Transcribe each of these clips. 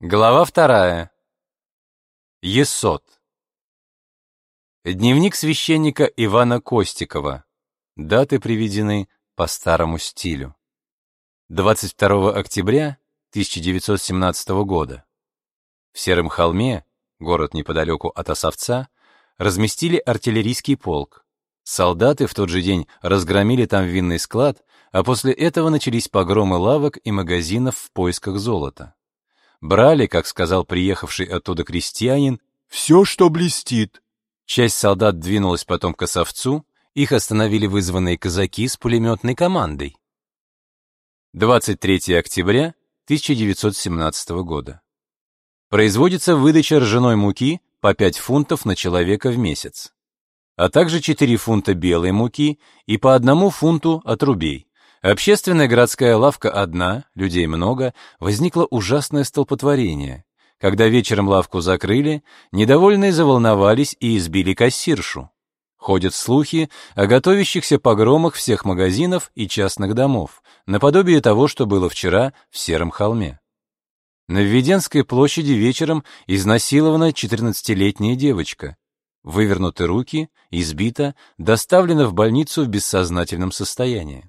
Глава вторая. Есот. Дневник священника Ивана Костикова. Даты приведены по старому стилю. 22 октября 1917 года. В Сером холме, город неподалеку от Осовца, разместили артиллерийский полк. Солдаты в тот же день разгромили там винный склад, а после этого начались погромы лавок и магазинов в поисках золота. Брали, как сказал приехавший оттуда крестьянин, все, что блестит. Часть солдат двинулась потом к Осовцу, их остановили вызванные казаки с пулеметной командой. 23 октября 1917 года. Производится выдача ржаной муки по 5 фунтов на человека в месяц, а также 4 фунта белой муки и по одному фунту отрубей. Общественная городская лавка одна, людей много, возникло ужасное столпотворение. Когда вечером лавку закрыли, недовольные заволновались и избили кассиршу. Ходят слухи о готовящихся погромах всех магазинов и частных домов, наподобие того, что было вчера в Сером холме. На Введенской площади вечером изнасилована 14-летняя девочка. Вывернуты руки, избита, доставлена в больницу в бессознательном состоянии.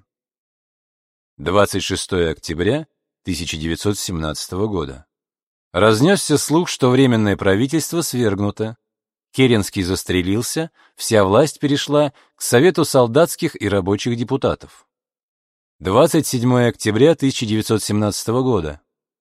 26 октября 1917 года. Разнесся слух, что Временное правительство свергнуто. Керенский застрелился, вся власть перешла к Совету солдатских и рабочих депутатов. 27 октября 1917 года.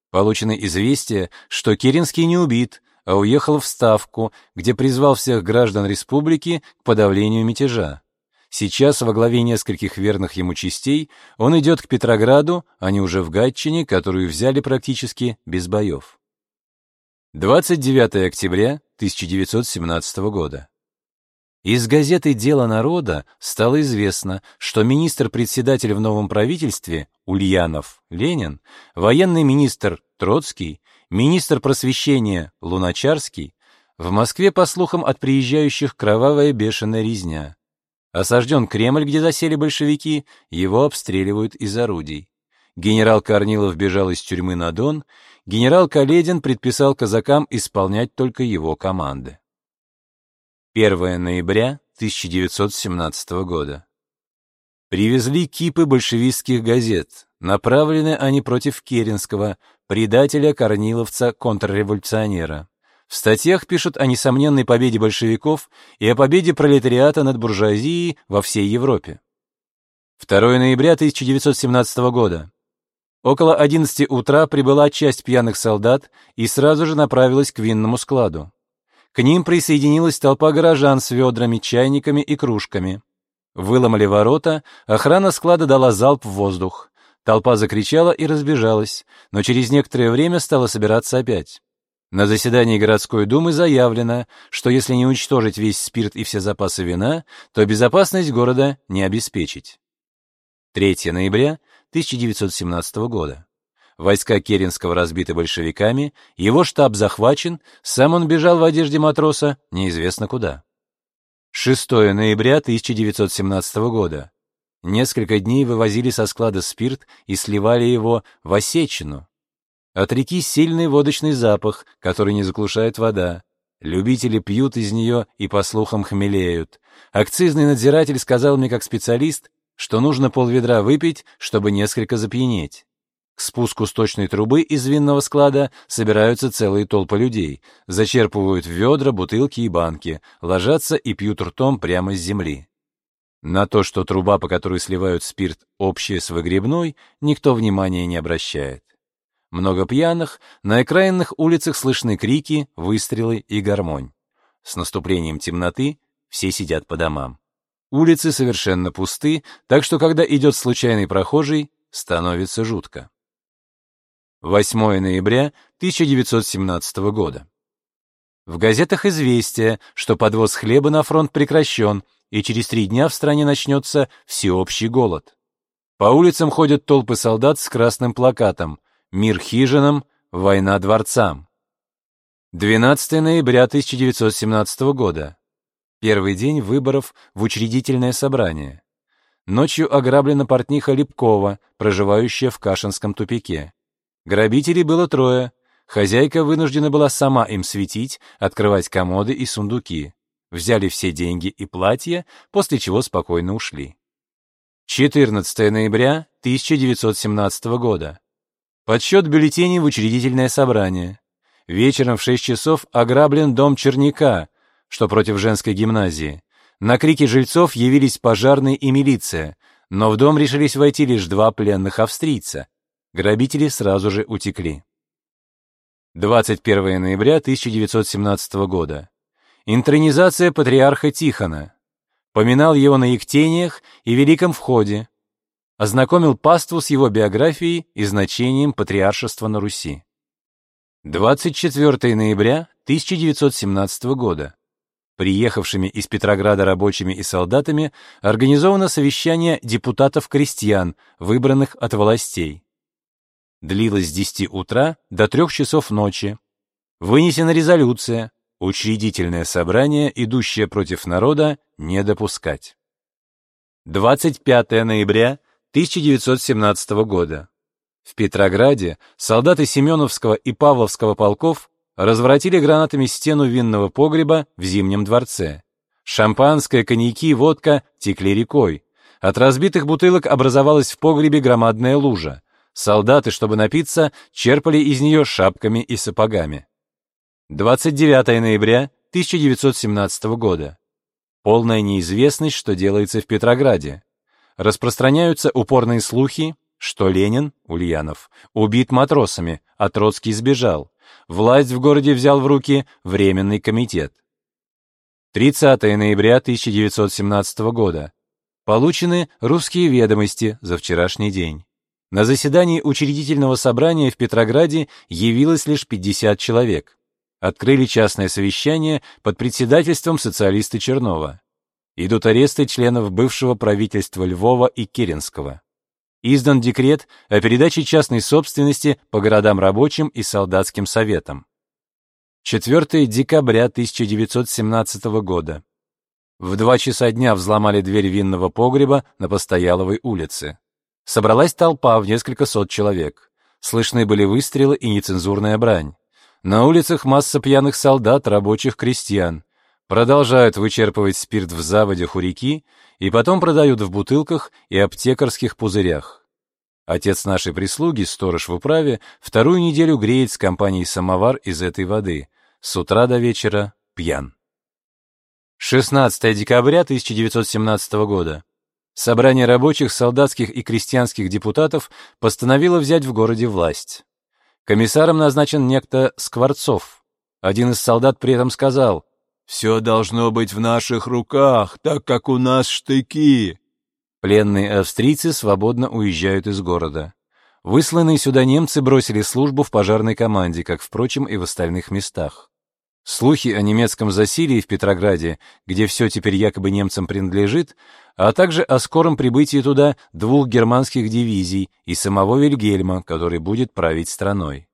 Получено известие, что Керенский не убит, а уехал в Ставку, где призвал всех граждан республики к подавлению мятежа. Сейчас во главе нескольких верных ему частей он идет к Петрограду, а не уже в Гатчине, которую взяли практически без боев. 29 октября 1917 года. Из газеты «Дело народа» стало известно, что министр-председатель в новом правительстве Ульянов Ленин, военный министр Троцкий, министр просвещения Луначарский, в Москве, по слухам от приезжающих, кровавая бешеная резня. Осажден Кремль, где засели большевики, его обстреливают из орудий. Генерал Корнилов бежал из тюрьмы на Дон, генерал Каледин предписал казакам исполнять только его команды. 1 ноября 1917 года. Привезли кипы большевистских газет. Направлены они против Керенского, предателя, корниловца, контрреволюционера. В статьях пишут о несомненной победе большевиков и о победе пролетариата над буржуазией во всей Европе. 2 ноября 1917 года. Около 11 утра прибыла часть пьяных солдат и сразу же направилась к винному складу. К ним присоединилась толпа горожан с ведрами, чайниками и кружками. Выломали ворота, охрана склада дала залп в воздух. Толпа закричала и разбежалась, но через некоторое время стала собираться опять. На заседании городской думы заявлено, что если не уничтожить весь спирт и все запасы вина, то безопасность города не обеспечить. 3 ноября 1917 года. Войска Керенского разбиты большевиками, его штаб захвачен, сам он бежал в одежде матроса неизвестно куда. 6 ноября 1917 года. Несколько дней вывозили со склада спирт и сливали его в Осечину, от реки сильный водочный запах, который не заглушает вода. Любители пьют из нее и, по слухам, хмелеют. Акцизный надзиратель сказал мне как специалист, что нужно полведра выпить, чтобы несколько запьянеть. К спуску сточной трубы из винного склада собираются целые толпы людей, зачерпывают ведра, бутылки и банки, ложатся и пьют ртом прямо с земли. На то, что труба, по которой сливают спирт, общая с выгребной, никто внимания не обращает. Много пьяных, на окраинных улицах слышны крики, выстрелы и гармонь. С наступлением темноты все сидят по домам. Улицы совершенно пусты, так что когда идет случайный прохожий, становится жутко. 8 ноября 1917 года. В газетах известие, что подвоз хлеба на фронт прекращен, и через три дня в стране начнется всеобщий голод. По улицам ходят толпы солдат с красным плакатом Мир хижинам, война дворцам. 12 ноября 1917 года. Первый день выборов в учредительное собрание. Ночью ограблена портниха Лепкова, проживающая в Кашинском тупике. Грабителей было трое. хозяйка вынуждена была сама им светить, открывать комоды и сундуки. Взяли все деньги и платья, после чего спокойно ушли. 14 ноября 1917 года. Подсчет бюллетеней в учредительное собрание. Вечером в 6 часов ограблен дом Черняка, что против женской гимназии. На крики жильцов явились пожарные и милиция, но в дом решились войти лишь два пленных австрийца. Грабители сразу же утекли. 21 ноября 1917 года. Интронизация патриарха Тихона. Поминал его на Ектениях и Великом Входе. Ознакомил паству с его биографией и значением патриаршества на Руси. 24 ноября 1917 года. Приехавшими из Петрограда рабочими и солдатами организовано совещание депутатов-крестьян, выбранных от властей. Длилось с 10 утра до 3 часов ночи. Вынесена резолюция, учредительное собрание, идущее против народа, не допускать. 25 ноября 1917 года. В Петрограде солдаты Семеновского и Павловского полков разворотили гранатами стену винного погреба в Зимнем дворце. Шампанское, коньяки, водка текли рекой. От разбитых бутылок образовалась в погребе громадная лужа. Солдаты, чтобы напиться, черпали из нее шапками и сапогами. 29 ноября 1917 года. Полная неизвестность, что делается в Петрограде. Распространяются упорные слухи, что Ленин, Ульянов, убит матросами, а Троцкий сбежал. Власть в городе взял в руки Временный комитет. 30 ноября 1917 года. Получены русские ведомости за вчерашний день. На заседании учредительного собрания в Петрограде явилось лишь 50 человек. Открыли частное совещание под председательством социалиста Чернова. Идут аресты членов бывшего правительства Львова и Керенского. Издан декрет о передаче частной собственности по городам рабочим и солдатским советам. 4 декабря 1917 года. В два часа дня взломали дверь винного погреба на Постояловой улице. Собралась толпа в несколько сот человек. Слышны были выстрелы и нецензурная брань. На улицах масса пьяных солдат, рабочих, крестьян. Продолжают вычерпывать спирт в заводях у реки и потом продают в бутылках и аптекарских пузырях. Отец нашей прислуги, сторож в управе, вторую неделю греет с компанией самовар из этой воды. С утра до вечера пьян. 16 декабря 1917 года. Собрание рабочих, солдатских и крестьянских депутатов постановило взять в городе власть. Комиссаром назначен некто Скворцов. Один из солдат при этом сказал, «Все должно быть в наших руках, так как у нас штыки». Пленные австрийцы свободно уезжают из города. Высланные сюда немцы бросили службу в пожарной команде, как, впрочем, и в остальных местах. Слухи о немецком засилии в Петрограде, где все теперь якобы немцам принадлежит, а также о скором прибытии туда двух германских дивизий и самого Вильгельма, который будет править страной.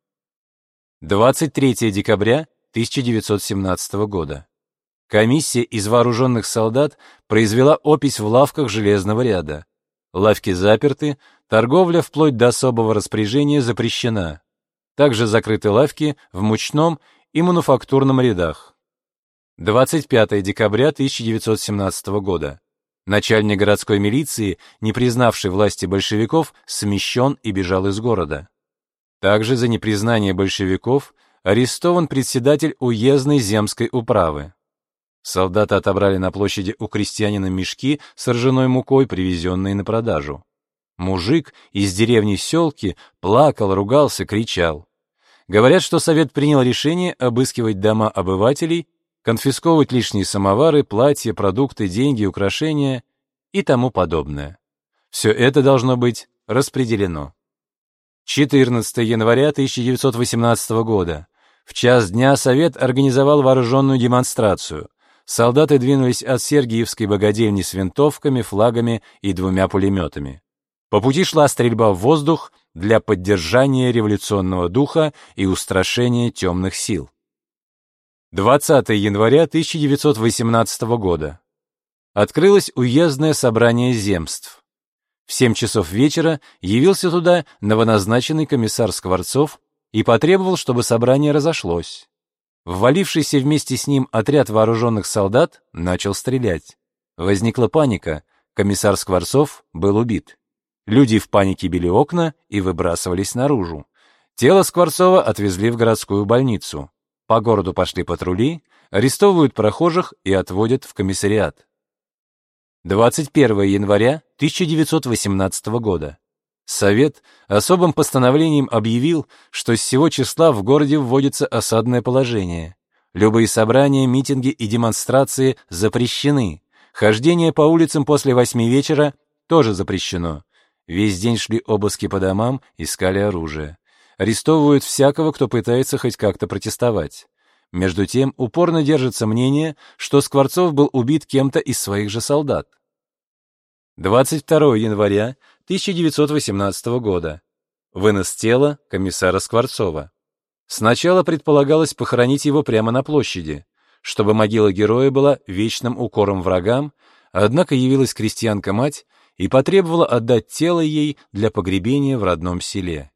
23 декабря 1917 года. Комиссия из вооруженных солдат произвела опись в лавках железного ряда. Лавки заперты, торговля вплоть до особого распоряжения запрещена. Также закрыты лавки в мучном и мануфактурном рядах. 25 декабря 1917 года. Начальник городской милиции, не признавший власти большевиков, смещен и бежал из города. Также за непризнание большевиков арестован председатель уездной земской управы. Солдаты отобрали на площади у крестьянина мешки с ржаной мукой, привезенные на продажу. Мужик из деревни Селки плакал, ругался, кричал. Говорят, что совет принял решение обыскивать дома обывателей, конфисковывать лишние самовары, платья, продукты, деньги, украшения и тому подобное. Все это должно быть распределено. 14 января 1918 года. В час дня Совет организовал вооруженную демонстрацию солдаты двинулись от Сергиевской богадельни с винтовками, флагами и двумя пулеметами. По пути шла стрельба в воздух для поддержания революционного духа и устрашения темных сил. 20 января 1918 года. Открылось уездное собрание земств. В 7 часов вечера явился туда новоназначенный комиссар Скворцов и потребовал, чтобы собрание разошлось. Ввалившийся вместе с ним отряд вооруженных солдат начал стрелять. Возникла паника, комиссар Скворцов был убит. Люди в панике били окна и выбрасывались наружу. Тело Скворцова отвезли в городскую больницу. По городу пошли патрули, арестовывают прохожих и отводят в комиссариат. 21 января 1918 года. Совет особым постановлением объявил, что с сего числа в городе вводится осадное положение. Любые собрания, митинги и демонстрации запрещены. Хождение по улицам после восьми вечера тоже запрещено. Весь день шли обыски по домам, искали оружие. Арестовывают всякого, кто пытается хоть как-то протестовать. Между тем, упорно держится мнение, что Скворцов был убит кем-то из своих же солдат. 22 января 1918 года. Вынос тела комиссара Скворцова. Сначала предполагалось похоронить его прямо на площади, чтобы могила героя была вечным укором врагам, однако явилась крестьянка-мать и потребовала отдать тело ей для погребения в родном селе.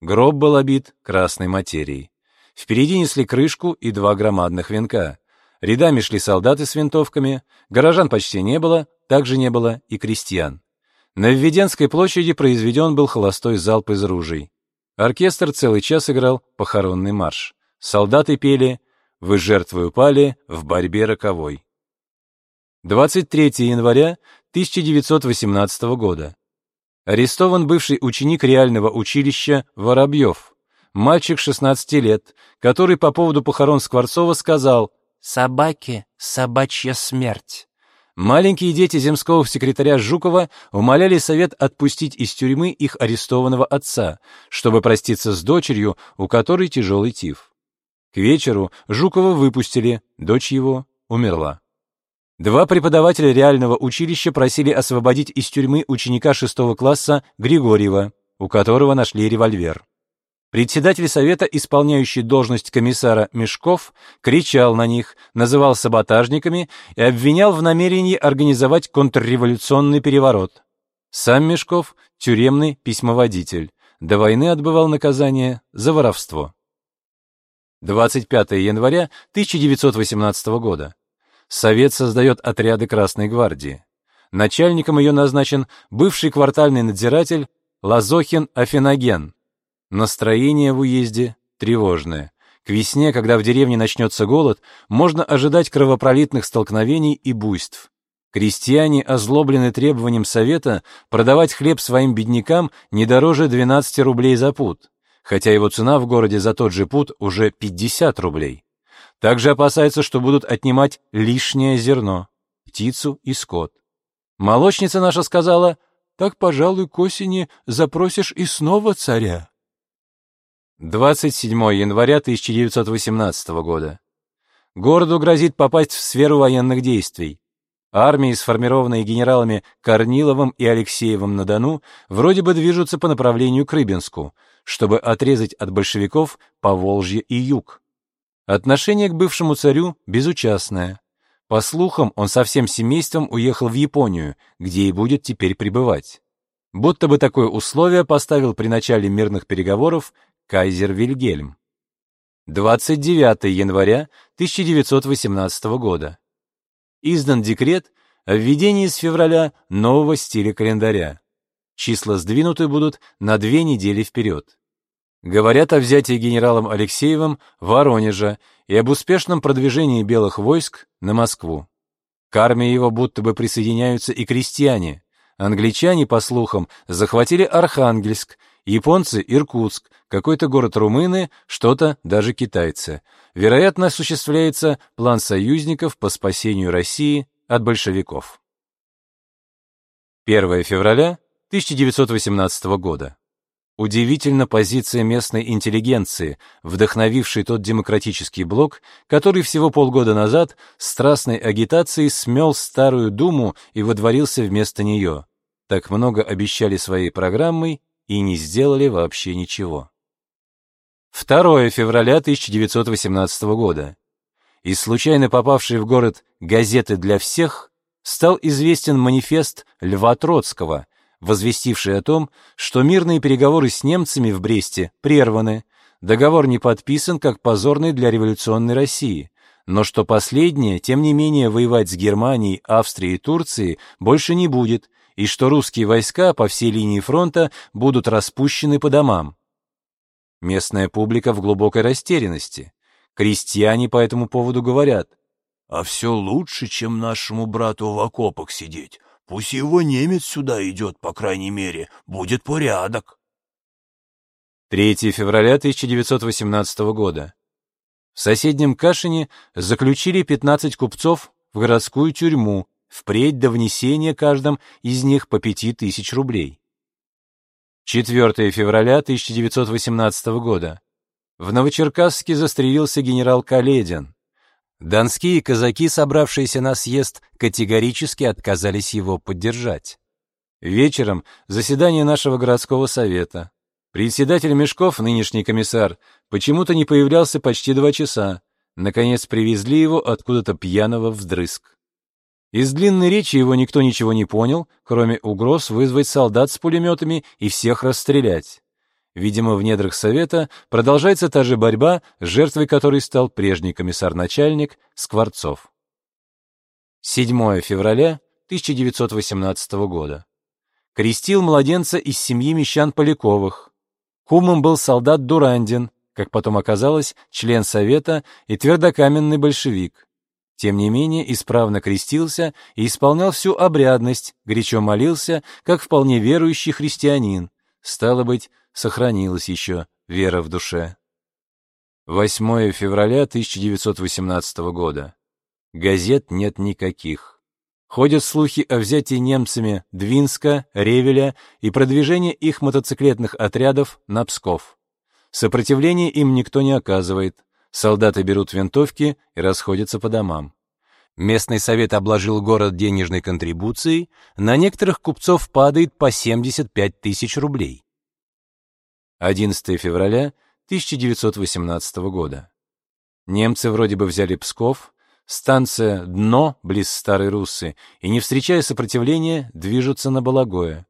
Гроб был обит красной материей. Впереди несли крышку и два громадных венка. Рядами шли солдаты с винтовками, горожан почти не было, также не было и крестьян. На Введенской площади произведен был холостой залп из ружей. Оркестр целый час играл похоронный марш. Солдаты пели «Вы жертвой упали в борьбе роковой». 23 января 1918 года. Арестован бывший ученик реального училища Воробьев мальчик 16 лет, который по поводу похорон Скворцова сказал «Собаки, собачья смерть». Маленькие дети земского секретаря Жукова умоляли совет отпустить из тюрьмы их арестованного отца, чтобы проститься с дочерью, у которой тяжелый тиф. К вечеру Жукова выпустили, дочь его умерла. Два преподавателя реального училища просили освободить из тюрьмы ученика шестого класса Григорьева, у которого нашли револьвер. Председатель совета, исполняющий должность комиссара Мешков, кричал на них, называл саботажниками и обвинял в намерении организовать контрреволюционный переворот. Сам Мешков — тюремный письмоводитель. До войны отбывал наказание за воровство. 25 января 1918 года. Совет создает отряды Красной гвардии. Начальником ее назначен бывший квартальный надзиратель Лазохин Афиноген. Настроение в уезде тревожное. К весне, когда в деревне начнется голод, можно ожидать кровопролитных столкновений и буйств. Крестьяне озлоблены требованием совета продавать хлеб своим беднякам не дороже 12 рублей за пуд, хотя его цена в городе за тот же пуд уже 50 рублей. Также опасаются, что будут отнимать лишнее зерно, птицу и скот. Молочница наша сказала, «Так, пожалуй, к осени запросишь и снова царя». 27 января 1918 года. Городу грозит попасть в сферу военных действий. Армии, сформированные генералами Корниловым и Алексеевым на Дону, вроде бы движутся по направлению к Рыбинску, чтобы отрезать от большевиков Поволжье и Юг. Отношение к бывшему царю безучастное. По слухам, он со всем семейством уехал в Японию, где и будет теперь пребывать. Будто бы такое условие поставил при начале мирных переговоров Кайзер Вильгельм. 29 января 1918 года. Издан декрет о введении с февраля нового стиля календаря. Числа сдвинуты будут на две недели вперед. Говорят о взятии генералом Алексеевым Воронежа и об успешном продвижении белых войск на Москву. К армии его будто бы присоединяются и крестьяне. Англичане, по слухам, захватили Архангельск Японцы — Иркутск, какой-то город румыны, что-то даже китайцы. Вероятно, осуществляется план союзников по спасению России от большевиков. 1 февраля 1918 года. Удивительна позиция местной интеллигенции, вдохновившей тот демократический блок, который всего полгода назад страстной агитацией смел старую думу и водворился вместо нее. Так много обещали своей программой и не сделали вообще ничего. 2 февраля 1918 года. Из случайно попавшей в город «Газеты для всех» стал известен манифест Льва Троцкого, возвестивший о том, что мирные переговоры с немцами в Бресте прерваны, договор не подписан как позорный для революционной России, но что последнее, тем не менее, воевать с Германией, Австрией и Турцией больше не будет, и что русские войска по всей линии фронта будут распущены по домам. Местная публика в глубокой растерянности. Крестьяне по этому поводу говорят. «А все лучше, чем нашему брату в окопах сидеть. Пусть его немец сюда идет, по крайней мере, будет порядок». 3 февраля 1918 года. В соседнем Кашине заключили 15 купцов в городскую тюрьму, впредь до внесения каждым из них по 5000 рублей. 4 февраля 1918 года. В Новочеркасске застрелился генерал Каледин. Донские казаки, собравшиеся на съезд, категорически отказались его поддержать. Вечером заседание нашего городского совета. Председатель Мешков, нынешний комиссар, почему-то не появлялся почти два часа. Наконец привезли его откуда-то пьяного вдрызг. Из длинной речи его никто ничего не понял, кроме угроз вызвать солдат с пулеметами и всех расстрелять. Видимо, в недрах Совета продолжается та же борьба, жертвой которой стал прежний комиссар-начальник Скворцов. 7 февраля 1918 года. Крестил младенца из семьи мещан Поляковых. Кумом был солдат Дурандин, как потом оказалось, член Совета и твердокаменный большевик. Тем не менее, исправно крестился и исполнял всю обрядность, горячо молился, как вполне верующий христианин. Стало быть, сохранилась еще вера в душе. 8 февраля 1918 года. Газет нет никаких. Ходят слухи о взятии немцами Двинска, Ревеля и продвижении их мотоциклетных отрядов на Псков. Сопротивления им никто не оказывает. Солдаты берут винтовки и расходятся по домам. Местный совет обложил город денежной контрибуцией, на некоторых купцов падает по 75 тысяч рублей. 11 февраля 1918 года. Немцы вроде бы взяли Псков, Станция «Дно» близ Старой Руссы и, не встречая сопротивления, движутся на Балагое.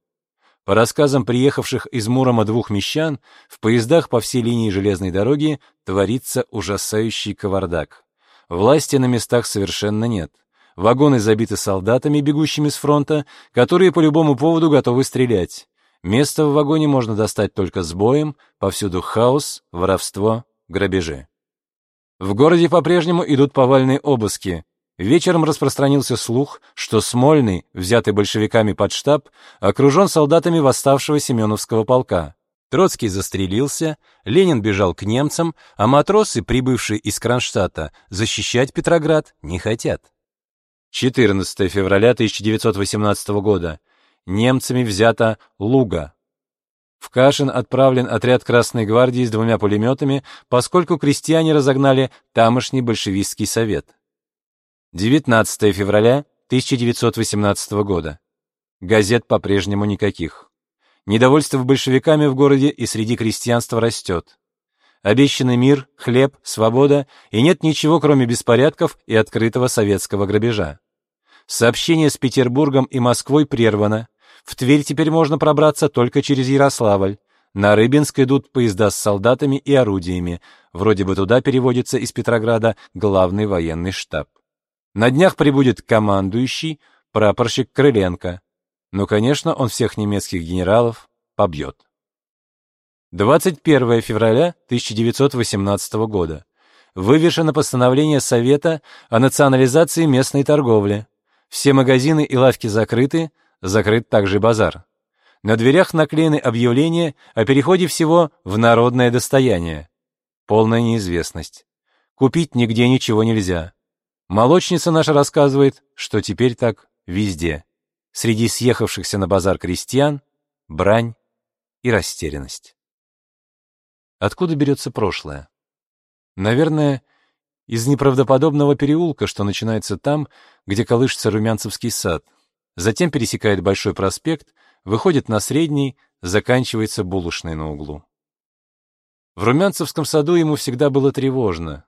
По рассказам приехавших из Мурома двух мещан, в поездах по всей линии железной дороги творится ужасающий кавардак. Власти на местах совершенно нет. Вагоны забиты солдатами, бегущими с фронта, которые по любому поводу готовы стрелять. Место в вагоне можно достать только с боем, повсюду хаос, воровство, грабежи. В городе по-прежнему идут повальные обыски. Вечером распространился слух, что Смольный, взятый большевиками под штаб, окружен солдатами восставшего Семеновского полка. Троцкий застрелился, Ленин бежал к немцам, а матросы, прибывшие из Кронштадта, защищать Петроград не хотят. 14 февраля 1918 года. Немцами взята Луга. В Кашин отправлен отряд Красной гвардии с двумя пулеметами, поскольку крестьяне разогнали тамошний большевистский совет. 19 февраля 1918 года. Газет по-прежнему никаких. Недовольство большевиками в городе и среди крестьянства растет. Обещанный мир, хлеб, свобода, и нет ничего, кроме беспорядков и открытого советского грабежа. Сообщение с Петербургом и Москвой прервано, в Тверь теперь можно пробраться только через Ярославль. На Рыбинск идут поезда с солдатами и орудиями. Вроде бы туда переводится из Петрограда главный военный штаб. На днях прибудет командующий, прапорщик Крыленко. Но, конечно, он всех немецких генералов побьет. 21 февраля 1918 года. Вывешено постановление Совета о национализации местной торговли. Все магазины и лавки закрыты, Закрыт также базар. На дверях наклеены объявления о переходе всего в народное достояние. Полная неизвестность. Купить нигде ничего нельзя. Молочница наша рассказывает, что теперь так везде. Среди съехавшихся на базар крестьян брань и растерянность. Откуда берется прошлое? Наверное, из неправдоподобного переулка, что начинается там, где колышется Румянцевский сад, затем пересекает Большой проспект, выходит на Средний, заканчивается булочной на углу. В Румянцевском саду ему всегда было тревожно.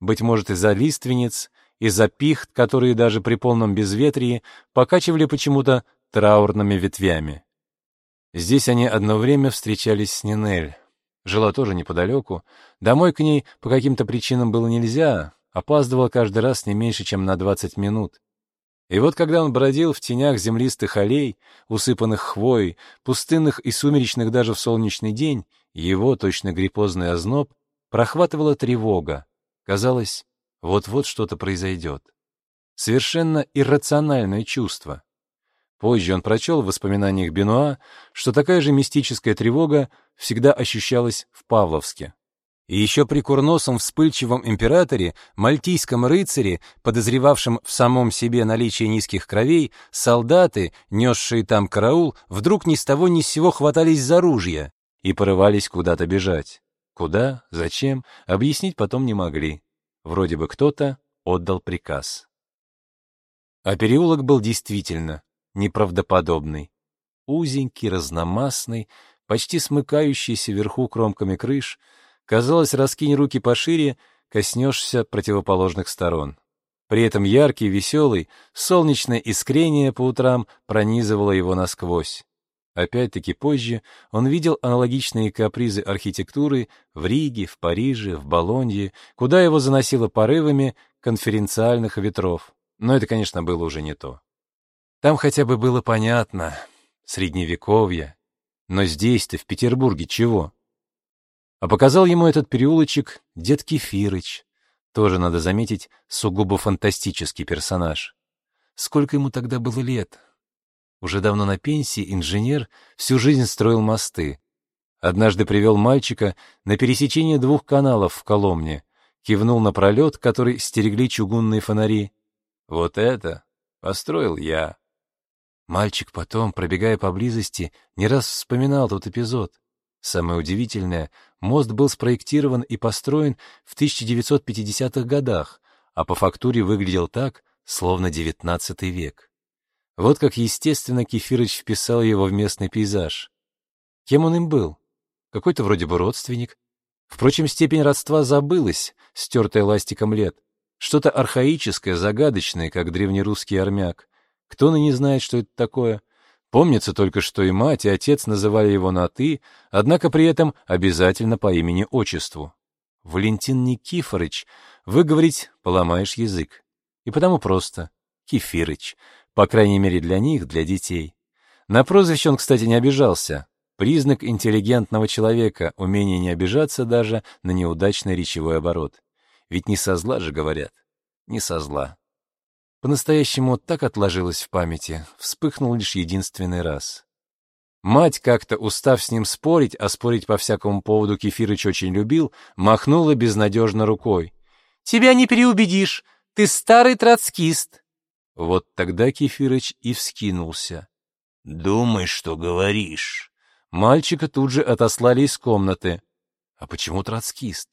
Быть может, из-за лиственниц, из-за пихт, которые даже при полном безветрии покачивали почему-то траурными ветвями. Здесь они одно время встречались с Нинель. Жила тоже неподалеку. Домой к ней по каким-то причинам было нельзя, опаздывала каждый раз не меньше, чем на 20 минут. И вот когда он бродил в тенях землистых аллей, усыпанных хвоей, пустынных и сумеречных даже в солнечный день, его, точно гриппозный озноб, прохватывала тревога. Казалось, вот-вот что-то произойдет. Совершенно иррациональное чувство. Позже он прочел в воспоминаниях Бенуа, что такая же мистическая тревога всегда ощущалась в Павловске. И еще при курносом вспыльчивом императоре, мальтийском рыцаре, подозревавшем в самом себе наличие низких кровей, солдаты, несшие там караул, вдруг ни с того ни с сего хватались за ружья и порывались куда-то бежать. Куда, зачем, объяснить потом не могли. Вроде бы кто-то отдал приказ. А переулок был действительно неправдоподобный. Узенький, разномастный, почти смыкающийся вверху кромками крыш, казалось, раскинь руки пошире, коснешься противоположных сторон. При этом яркий, веселый, солнечное искрение по утрам пронизывало его насквозь. Опять-таки позже он видел аналогичные капризы архитектуры в Риге, в Париже, в Болонье, куда его заносило порывами конференциальных ветров. Но это, конечно, было уже не то. Там хотя бы было понятно. Средневековье. Но здесь-то, в Петербурге, чего? А показал ему этот переулочек дед Кефирыч. Тоже, надо заметить, сугубо фантастический персонаж. Сколько ему тогда было лет? Уже давно на пенсии инженер всю жизнь строил мосты. Однажды привел мальчика на пересечение двух каналов в Коломне, кивнул на пролет, который стерегли чугунные фонари. «Вот это построил я». Мальчик потом, пробегая поблизости, не раз вспоминал тот эпизод. Самое удивительное, мост был спроектирован и построен в 1950-х годах, а по фактуре выглядел так, словно XIX век. Вот как естественно Кефирыч вписал его в местный пейзаж. Кем он им был? Какой-то вроде бы родственник. Впрочем, степень родства забылась, стертая ластиком лет. Что-то архаическое, загадочное, как древнерусский армяк. Кто ныне знает, что это такое? Помнится только, что и мать, и отец называли его на «ты», однако при этом обязательно по имени-отчеству. Валентин Никифорыч, выговорить поломаешь язык. И потому просто Кефирыч, по крайней мере для них, для детей. На прозвище он, кстати, не обижался. Признак интеллигентного человека, умение не обижаться даже на неудачный речевой оборот. Ведь не со зла же говорят, не со зла. По-настоящему так отложилось в памяти, вспыхнул лишь единственный раз. Мать, как-то устав с ним спорить, а спорить по всякому поводу Кефирыч очень любил, махнула безнадежно рукой. «Тебя не переубедишь, ты старый троцкист!» Вот тогда Кефирыч и вскинулся. «Думай, что говоришь!» Мальчика тут же отослали из комнаты. А почему троцкист?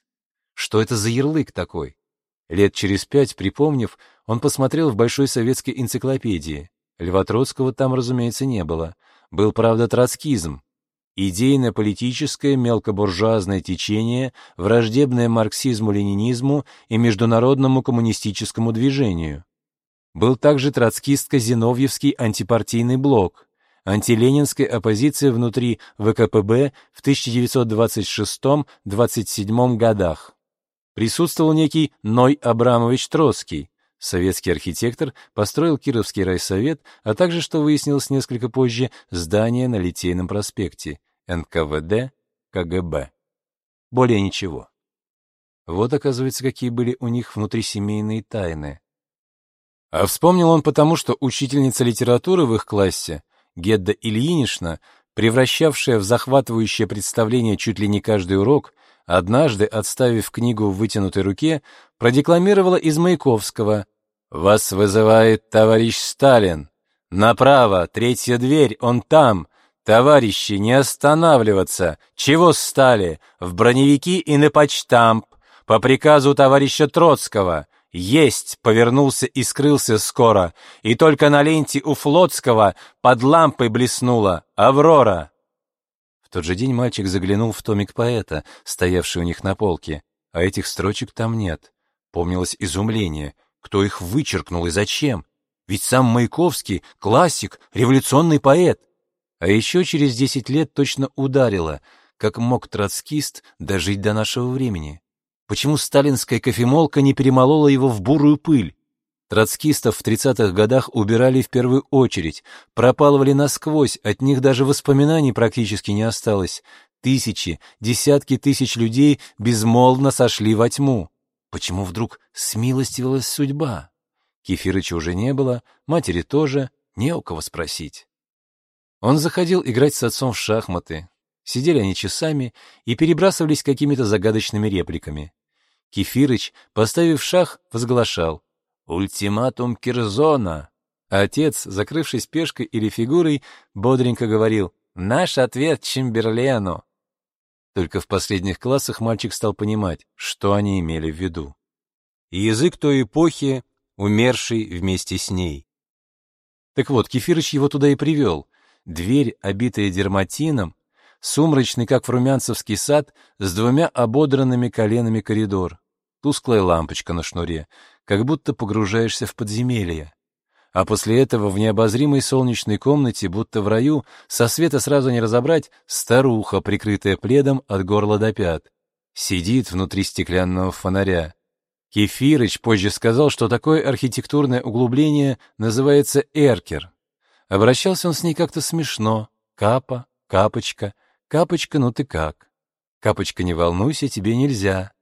Что это за ярлык такой? Лет через пять, припомнив, он посмотрел в Большой советской энциклопедии. Льва Троцкого там, разумеется, не было. Был, правда, троцкизм. Идейно-политическое мелкобуржуазное течение, враждебное марксизму-ленинизму и международному коммунистическому движению. Был также троцкистско-зиновьевский антипартийный блок, антиленинская оппозиция внутри ВКПБ в 1926-27 годах присутствовал некий Ной Абрамович Троцкий. Советский архитектор построил Кировский райсовет, а также, что выяснилось несколько позже, здание на Литейном проспекте, НКВД, КГБ. Более ничего. Вот, оказывается, какие были у них внутрисемейные тайны. А вспомнил он потому, что учительница литературы в их классе, Гедда Ильинична, превращавшая в захватывающее представление чуть ли не каждый урок, однажды, отставив книгу в вытянутой руке, продекламировала из Маяковского «Вас вызывает товарищ Сталин. Направо, третья дверь, он там. Товарищи, не останавливаться. Чего стали? В броневики и на почтамп. По приказу товарища Троцкого. Есть!» повернулся и скрылся скоро, и только на ленте у Флотского под лампой блеснула «Аврора» тот же день мальчик заглянул в томик поэта, стоявший у них на полке, а этих строчек там нет. Помнилось изумление. Кто их вычеркнул и зачем? Ведь сам Маяковский — классик, революционный поэт. А еще через десять лет точно ударило. как мог троцкист дожить до нашего времени? Почему сталинская кофемолка не перемолола его в бурую пыль? Троцкистов в 30-х годах убирали в первую очередь, пропалывали насквозь, от них даже воспоминаний практически не осталось. Тысячи, десятки тысяч людей безмолвно сошли во тьму. Почему вдруг смилостивилась судьба? Кефирыча уже не было, матери тоже, не у кого спросить. Он заходил играть с отцом в шахматы. Сидели они часами и перебрасывались какими-то загадочными репликами. Кефирыч, поставив шах, возглашал «Ультиматум Кирзона!» А отец, закрывшись пешкой или фигурой, бодренько говорил «Наш ответ Чемберлену!» Только в последних классах мальчик стал понимать, что они имели в виду. Язык той эпохи, умерший вместе с ней. Так вот, Кефирыч его туда и привел. Дверь, обитая дерматином, сумрачный, как в румянцевский сад, с двумя ободранными коленами коридор. Тусклая лампочка на шнуре, как будто погружаешься в подземелье. А после этого в необозримой солнечной комнате, будто в раю, со света сразу не разобрать, старуха, прикрытая пледом от горла до пят. Сидит внутри стеклянного фонаря. Кефирыч позже сказал, что такое архитектурное углубление называется эркер. Обращался он с ней как-то смешно. Капа, капочка, капочка, ну ты как? Капочка, не волнуйся, тебе нельзя.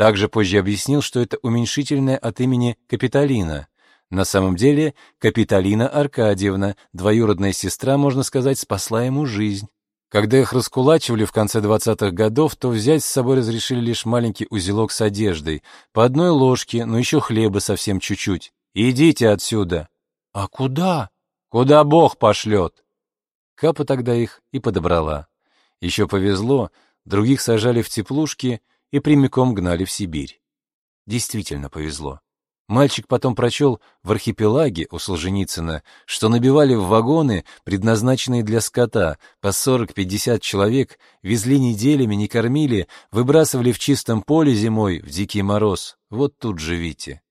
Также позже объяснил, что это уменьшительное от имени Капитолина. На самом деле, Капитолина Аркадьевна, двоюродная сестра, можно сказать, спасла ему жизнь. Когда их раскулачивали в конце 20-х годов, то взять с собой разрешили лишь маленький узелок с одеждой, по одной ложке, но еще хлеба совсем чуть-чуть. «Идите отсюда!» «А куда?» «Куда Бог пошлет!» Капа тогда их и подобрала. Еще повезло, других сажали в теплушки и прямиком гнали в Сибирь. Действительно повезло. Мальчик потом прочел в архипелаге у Солженицына, что набивали в вагоны, предназначенные для скота, по 40-50 человек, везли неделями, не кормили, выбрасывали в чистом поле зимой, в дикий мороз. Вот тут живите.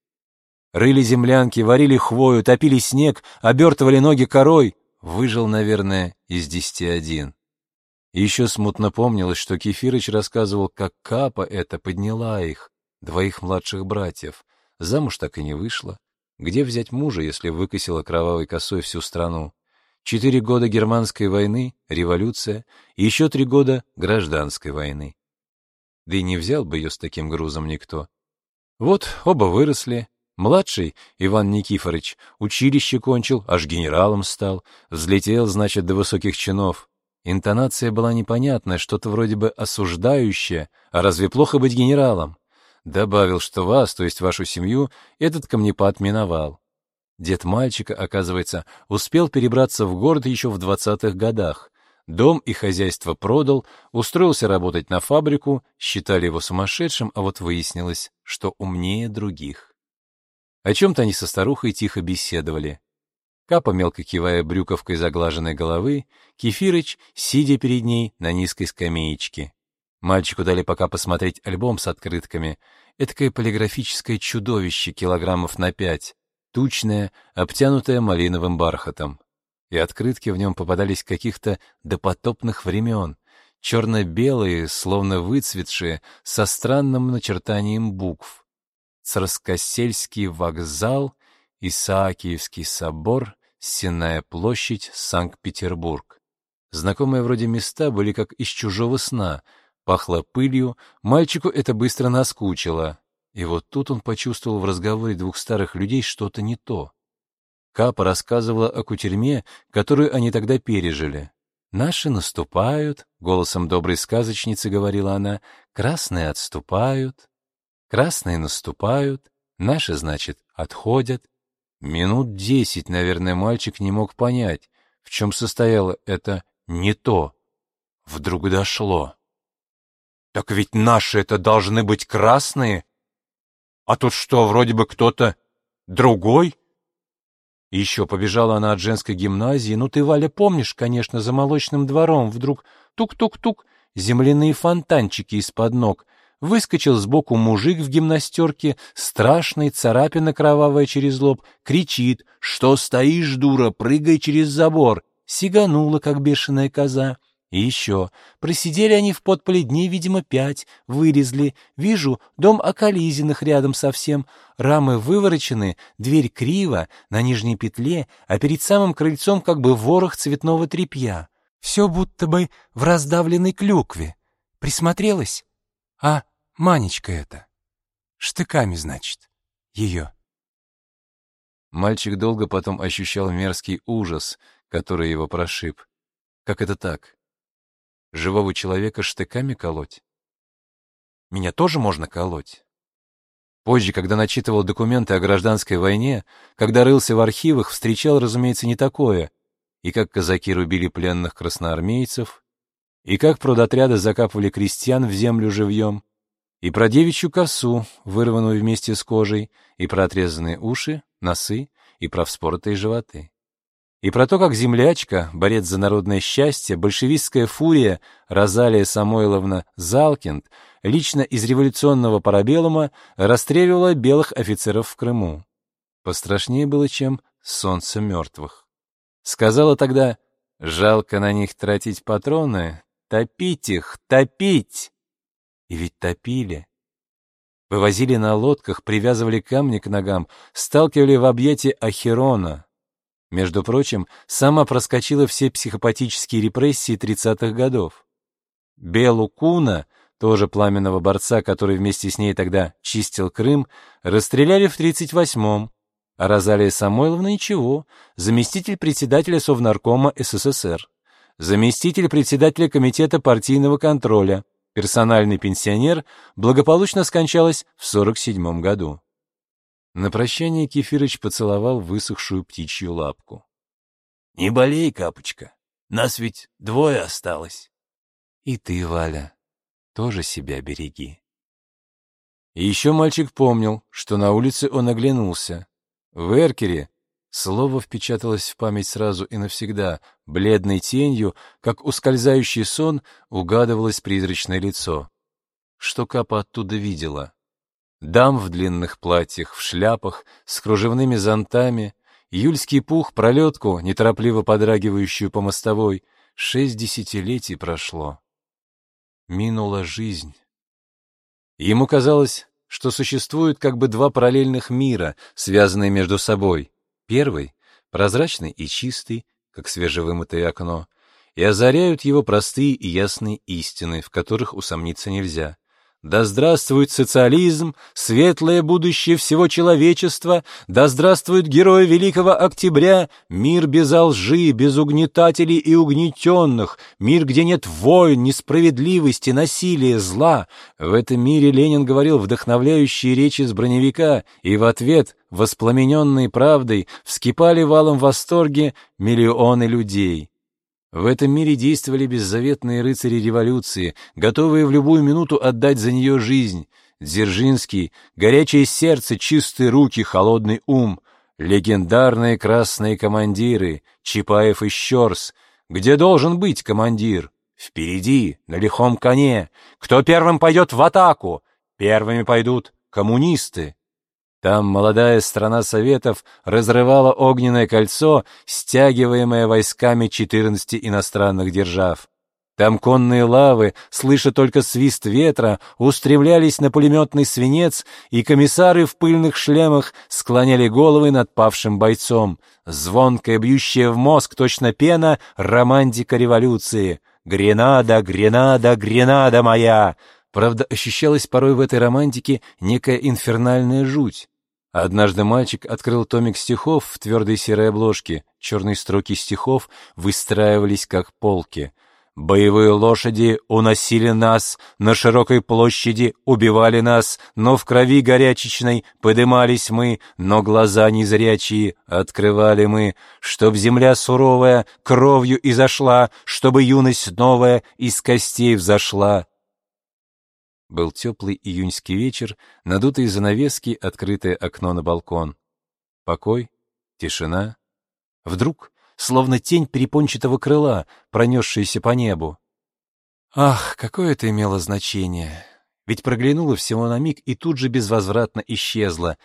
Рыли землянки, варили хвою, топили снег, обертывали ноги корой. Выжил, наверное, из десяти один. Еще смутно помнилось, что Кефирыч рассказывал, как Капа это подняла их, двоих младших братьев, Замуж так и не вышла. Где взять мужа, если выкосила кровавой косой всю страну? Четыре года германской войны, революция, и еще три года гражданской войны. Да и не взял бы ее с таким грузом никто. Вот оба выросли. Младший, Иван Никифорович, училище кончил, аж генералом стал. Взлетел, значит, до высоких чинов. Интонация была непонятная, что-то вроде бы осуждающее. А разве плохо быть генералом? Добавил, что вас, то есть вашу семью, этот камнепад миновал. Дед мальчика, оказывается, успел перебраться в город еще в двадцатых годах. Дом и хозяйство продал, устроился работать на фабрику, считали его сумасшедшим, а вот выяснилось, что умнее других. О чем-то они со старухой тихо беседовали. Капа, мелко кивая брюковкой заглаженной головы, Кефирыч, сидя перед ней на низкой скамеечке. Мальчику дали пока посмотреть альбом с открытками. Этакое полиграфическое чудовище килограммов на пять, тучное, обтянутое малиновым бархатом. И открытки в нем попадались каких-то допотопных времен, черно-белые, словно выцветшие, со странным начертанием букв. Царскосельский вокзал, Исаакиевский собор, Сенная площадь, Санкт-Петербург. Знакомые вроде места были как из чужого сна — Пахло пылью, мальчику это быстро наскучило. И вот тут он почувствовал в разговоре двух старых людей что-то не то. Капа рассказывала о кутерьме, которую они тогда пережили. «Наши наступают», — голосом доброй сказочницы говорила она, — «красные отступают, красные наступают, наши, значит, отходят». Минут десять, наверное, мальчик не мог понять, в чем состояло это «не то». Вдруг дошло. Так ведь наши это должны быть красные. А тут что, вроде бы кто-то другой? еще побежала она от женской гимназии. Ну ты, Валя, помнишь, конечно, за молочным двором вдруг тук-тук-тук, земляные фонтанчики из-под ног. Выскочил сбоку мужик в гимнастерке, страшный, царапина кровавая через лоб, кричит, что стоишь, дура, прыгай через забор. Сиганула, как бешеная коза. И еще, просидели они в подполе дней, видимо, пять, вылезли. Вижу, дом Окализиных рядом совсем. Рамы выворочены, дверь криво, на нижней петле, а перед самым крыльцом как бы ворох цветного тряпья. Все будто бы в раздавленной клюкве. Присмотрелась? А Манечка это. Штыками, значит, ее. Мальчик долго потом ощущал мерзкий ужас, который его прошиб. Как это так? Живого человека штыками колоть? Меня тоже можно колоть? Позже, когда начитывал документы о гражданской войне, когда рылся в архивах, встречал, разумеется, не такое. И как казаки рубили пленных красноармейцев, и как продотряды закапывали крестьян в землю живьем, и про девичью косу, вырванную вместе с кожей, и про отрезанные уши, носы, и про вспоротые животы. И про то, как землячка, борец за народное счастье, большевистская фурия Розалия Самойловна Залкинд лично из революционного парабеллума расстреливала белых офицеров в Крыму. Пострашнее было, чем солнце мертвых. Сказала тогда, жалко на них тратить патроны, топить их, топить. И ведь топили. Вывозили на лодках, привязывали камни к ногам, сталкивали в объятия Ахерона, между прочим, сама проскочила все психопатические репрессии 30-х годов. Белу Куна, тоже пламенного борца, который вместе с ней тогда чистил Крым, расстреляли в 38-м, а Розалия Самойловна ничего, заместитель председателя Совнаркома СССР, заместитель председателя Комитета партийного контроля, персональный пенсионер, благополучно скончалась в 47 году. На прощание Кефирыч поцеловал высохшую птичью лапку. — Не болей, Капочка, нас ведь двое осталось. — И ты, Валя, тоже себя береги. И еще мальчик помнил, что на улице он оглянулся. В эркере слово впечаталось в память сразу и навсегда, бледной тенью, как ускользающий сон, угадывалось призрачное лицо. Что Капа оттуда видела? Дам в длинных платьях, в шляпах, с кружевными зонтами, июльский пух, пролетку, неторопливо подрагивающую по мостовой. Шесть десятилетий прошло. Минула жизнь. Ему казалось, что существуют как бы два параллельных мира, связанные между собой. Первый — прозрачный и чистый, как свежевымытое окно, и озаряют его простые и ясные истины, в которых усомниться нельзя — да здравствует социализм, светлое будущее всего человечества, да здравствует герой Великого Октября, мир без лжи, без угнетателей и угнетенных, мир, где нет войн, несправедливости, насилия, зла. В этом мире Ленин говорил вдохновляющие речи с броневика, и в ответ, воспламененные правдой, вскипали валом восторге миллионы людей. В этом мире действовали беззаветные рыцари революции, готовые в любую минуту отдать за нее жизнь. Дзержинский, горячее сердце, чистые руки, холодный ум, легендарные красные командиры, Чапаев и Щерс. Где должен быть командир? Впереди, на лихом коне. Кто первым пойдет в атаку? Первыми пойдут коммунисты. Там молодая страна Советов разрывала огненное кольцо, стягиваемое войсками 14 иностранных держав. Там конные лавы, слыша только свист ветра, устремлялись на пулеметный свинец, и комиссары в пыльных шлемах склоняли головы над павшим бойцом. Звонкая, бьющая в мозг, точно пена, романтика революции. «Гренада, Гренада, Гренада моя!» Правда, ощущалась порой в этой романтике некая инфернальная жуть. Однажды мальчик открыл томик стихов в твердой серой обложке. Черные строки стихов выстраивались как полки. Боевые лошади уносили нас, на широкой площади убивали нас, но в крови горячечной подымались мы, но глаза незрячие открывали мы, чтоб земля суровая кровью изошла, чтобы юность новая из костей взошла. Был теплый июньский вечер, надутые занавески, открытое окно на балкон. Покой, тишина. Вдруг, словно тень перепончатого крыла, пронесшаяся по небу. Ах, какое это имело значение! Ведь проглянуло всего на миг и тут же безвозвратно исчезло.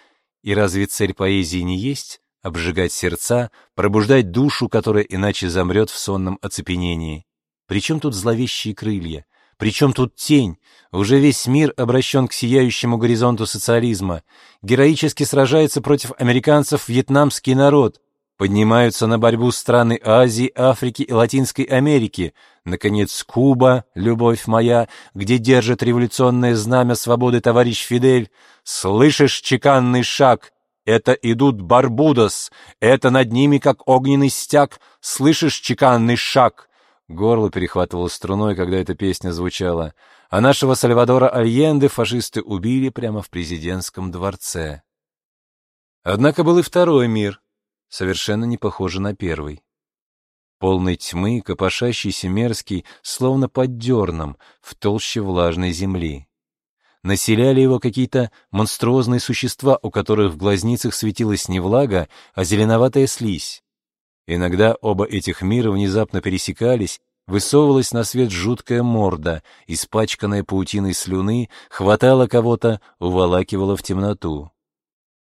И разве цель поэзии не есть обжигать сердца, пробуждать душу, которая иначе замрет в сонном оцепенении? Причем тут зловещие крылья? Причем тут тень? Уже весь мир обращен к сияющему горизонту социализма. Героически сражается против американцев вьетнамский народ. Поднимаются на борьбу страны Азии, Африки и Латинской Америки. Наконец, Куба, любовь моя, где держит революционное знамя свободы товарищ Фидель. Слышишь чеканный шаг? Это идут Барбудос. Это над ними, как огненный стяг. Слышишь чеканный шаг? Горло перехватывало струной, когда эта песня звучала. А нашего Сальвадора Альенде фашисты убили прямо в президентском дворце. Однако был и второй мир, совершенно не похожий на первый. Полный тьмы, копошащийся мерзкий, словно под дерном, в толще влажной земли. Населяли его какие-то монструозные существа, у которых в глазницах светилась не влага, а зеленоватая слизь. Иногда оба этих мира внезапно пересекались, высовывалась на свет жуткая морда, испачканная паутиной слюны, хватала кого-то, уволакивала в темноту.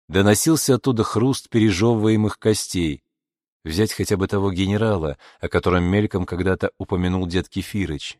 Доносился оттуда хруст пережевываемых костей. Взять хотя бы того генерала, о котором мельком когда-то упомянул дед Кефирыч.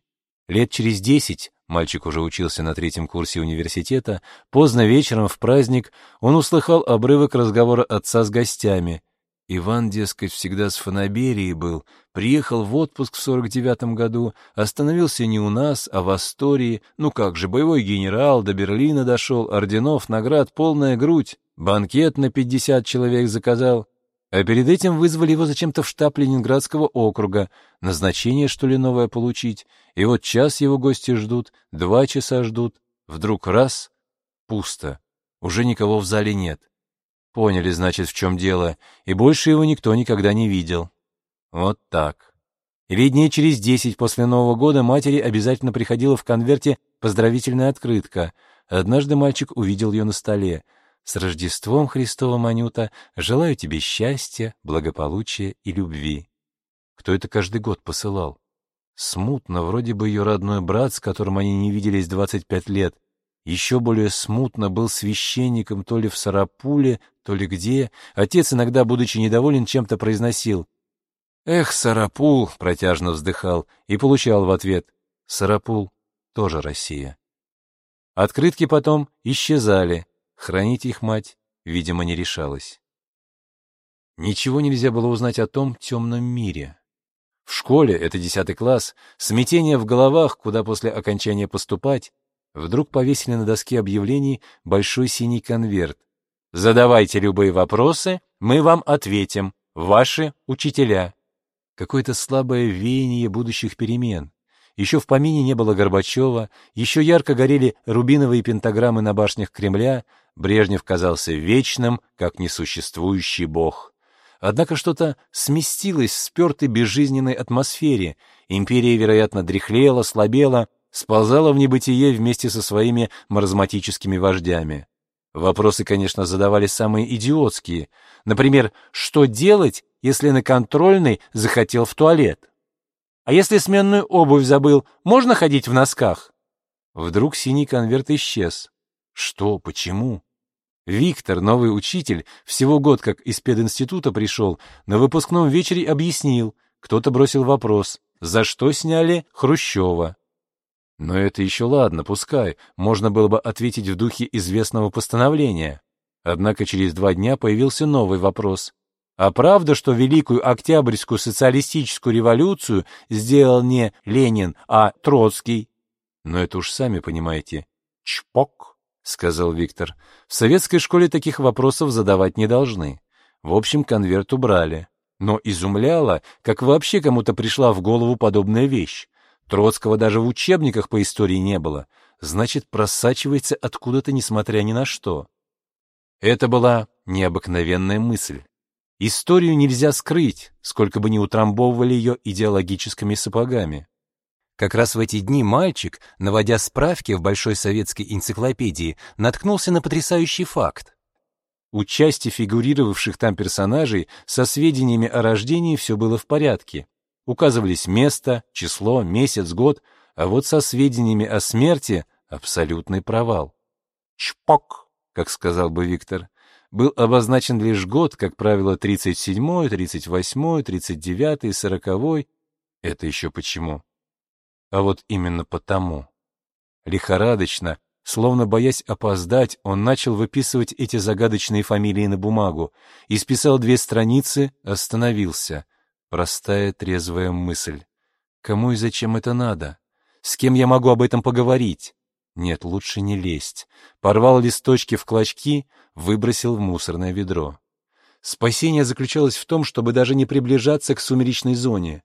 Лет через десять, мальчик уже учился на третьем курсе университета, поздно вечером в праздник он услыхал обрывок разговора отца с гостями. Иван, дескать, всегда с фанаберией был, приехал в отпуск в сорок девятом году, остановился не у нас, а в Астории, ну как же, боевой генерал, до Берлина дошел, орденов, наград, полная грудь, банкет на пятьдесят человек заказал. А перед этим вызвали его зачем-то в штаб Ленинградского округа, назначение, что ли, новое получить, и вот час его гости ждут, два часа ждут, вдруг раз — пусто, уже никого в зале нет. Поняли, значит, в чем дело, и больше его никто никогда не видел. Вот так. Или дней через десять после Нового года матери обязательно приходила в конверте поздравительная открытка. Однажды мальчик увидел ее на столе. «С Рождеством Христовым, Анюта! Желаю тебе счастья, благополучия и любви». Кто это каждый год посылал? Смутно, вроде бы ее родной брат, с которым они не виделись двадцать пять лет — еще более смутно был священником то ли в Сарапуле, то ли где. Отец, иногда, будучи недоволен, чем-то произносил. «Эх, Сарапул!» — протяжно вздыхал и получал в ответ. «Сарапул — тоже Россия». Открытки потом исчезали. Хранить их мать, видимо, не решалась. Ничего нельзя было узнать о том темном мире. В школе, это десятый класс, смятение в головах, куда после окончания поступать, Вдруг повесили на доске объявлений большой синий конверт. «Задавайте любые вопросы, мы вам ответим. Ваши учителя». Какое-то слабое веяние будущих перемен. Еще в помине не было Горбачева, еще ярко горели рубиновые пентаграммы на башнях Кремля, Брежнев казался вечным, как несуществующий бог. Однако что-то сместилось в спертой безжизненной атмосфере. Империя, вероятно, дряхлела, слабела, сползала в небытие вместе со своими маразматическими вождями. Вопросы, конечно, задавали самые идиотские. Например, что делать, если на контрольной захотел в туалет? А если сменную обувь забыл, можно ходить в носках? Вдруг синий конверт исчез. Что, почему? Виктор, новый учитель, всего год как из пединститута пришел, на выпускном вечере объяснил. Кто-то бросил вопрос, за что сняли Хрущева. Но это еще ладно, пускай, можно было бы ответить в духе известного постановления. Однако через два дня появился новый вопрос. А правда, что Великую Октябрьскую социалистическую революцию сделал не Ленин, а Троцкий? Но это уж сами понимаете. Чпок, сказал Виктор. В советской школе таких вопросов задавать не должны. В общем, конверт убрали. Но изумляло, как вообще кому-то пришла в голову подобная вещь. Троцкого даже в учебниках по истории не было. Значит, просачивается откуда-то, несмотря ни на что. Это была необыкновенная мысль. Историю нельзя скрыть, сколько бы ни утрамбовывали ее идеологическими сапогами. Как раз в эти дни мальчик, наводя справки в Большой советской энциклопедии, наткнулся на потрясающий факт. У части фигурировавших там персонажей со сведениями о рождении все было в порядке. Указывались место, число, месяц, год, а вот со сведениями о смерти абсолютный провал. «Чпок», как сказал бы Виктор, был обозначен лишь год, как правило, 37-й, 38-й, 39-й, 40-й. Это еще почему? а вот именно потому. Лихорадочно, словно боясь опоздать, он начал выписывать эти загадочные фамилии на бумагу, исписал две страницы, остановился. Простая трезвая мысль. Кому и зачем это надо? С кем я могу об этом поговорить? Нет, лучше не лезть. Порвал листочки в клочки, выбросил в мусорное ведро. Спасение заключалось в том, чтобы даже не приближаться к сумеречной зоне.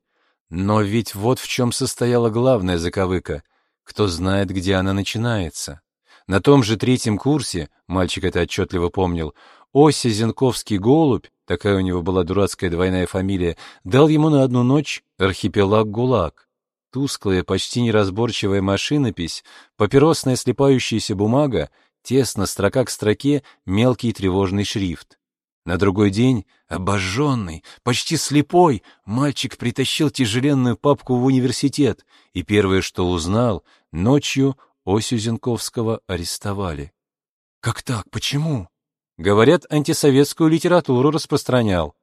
Но ведь вот в чем состояла главная заковыка. Кто знает, где она начинается. На том же третьем курсе, мальчик это отчетливо помнил, Ося Зенковский голубь, такая у него была дурацкая двойная фамилия, дал ему на одну ночь архипелаг ГУЛАГ. Тусклая, почти неразборчивая машинопись, папиросная слепающаяся бумага, тесно, строка к строке, мелкий тревожный шрифт. На другой день, обожженный, почти слепой, мальчик притащил тяжеленную папку в университет, и первое, что узнал, ночью Осю Зенковского арестовали. Как так? Почему? Говорят, антисоветскую литературу распространял.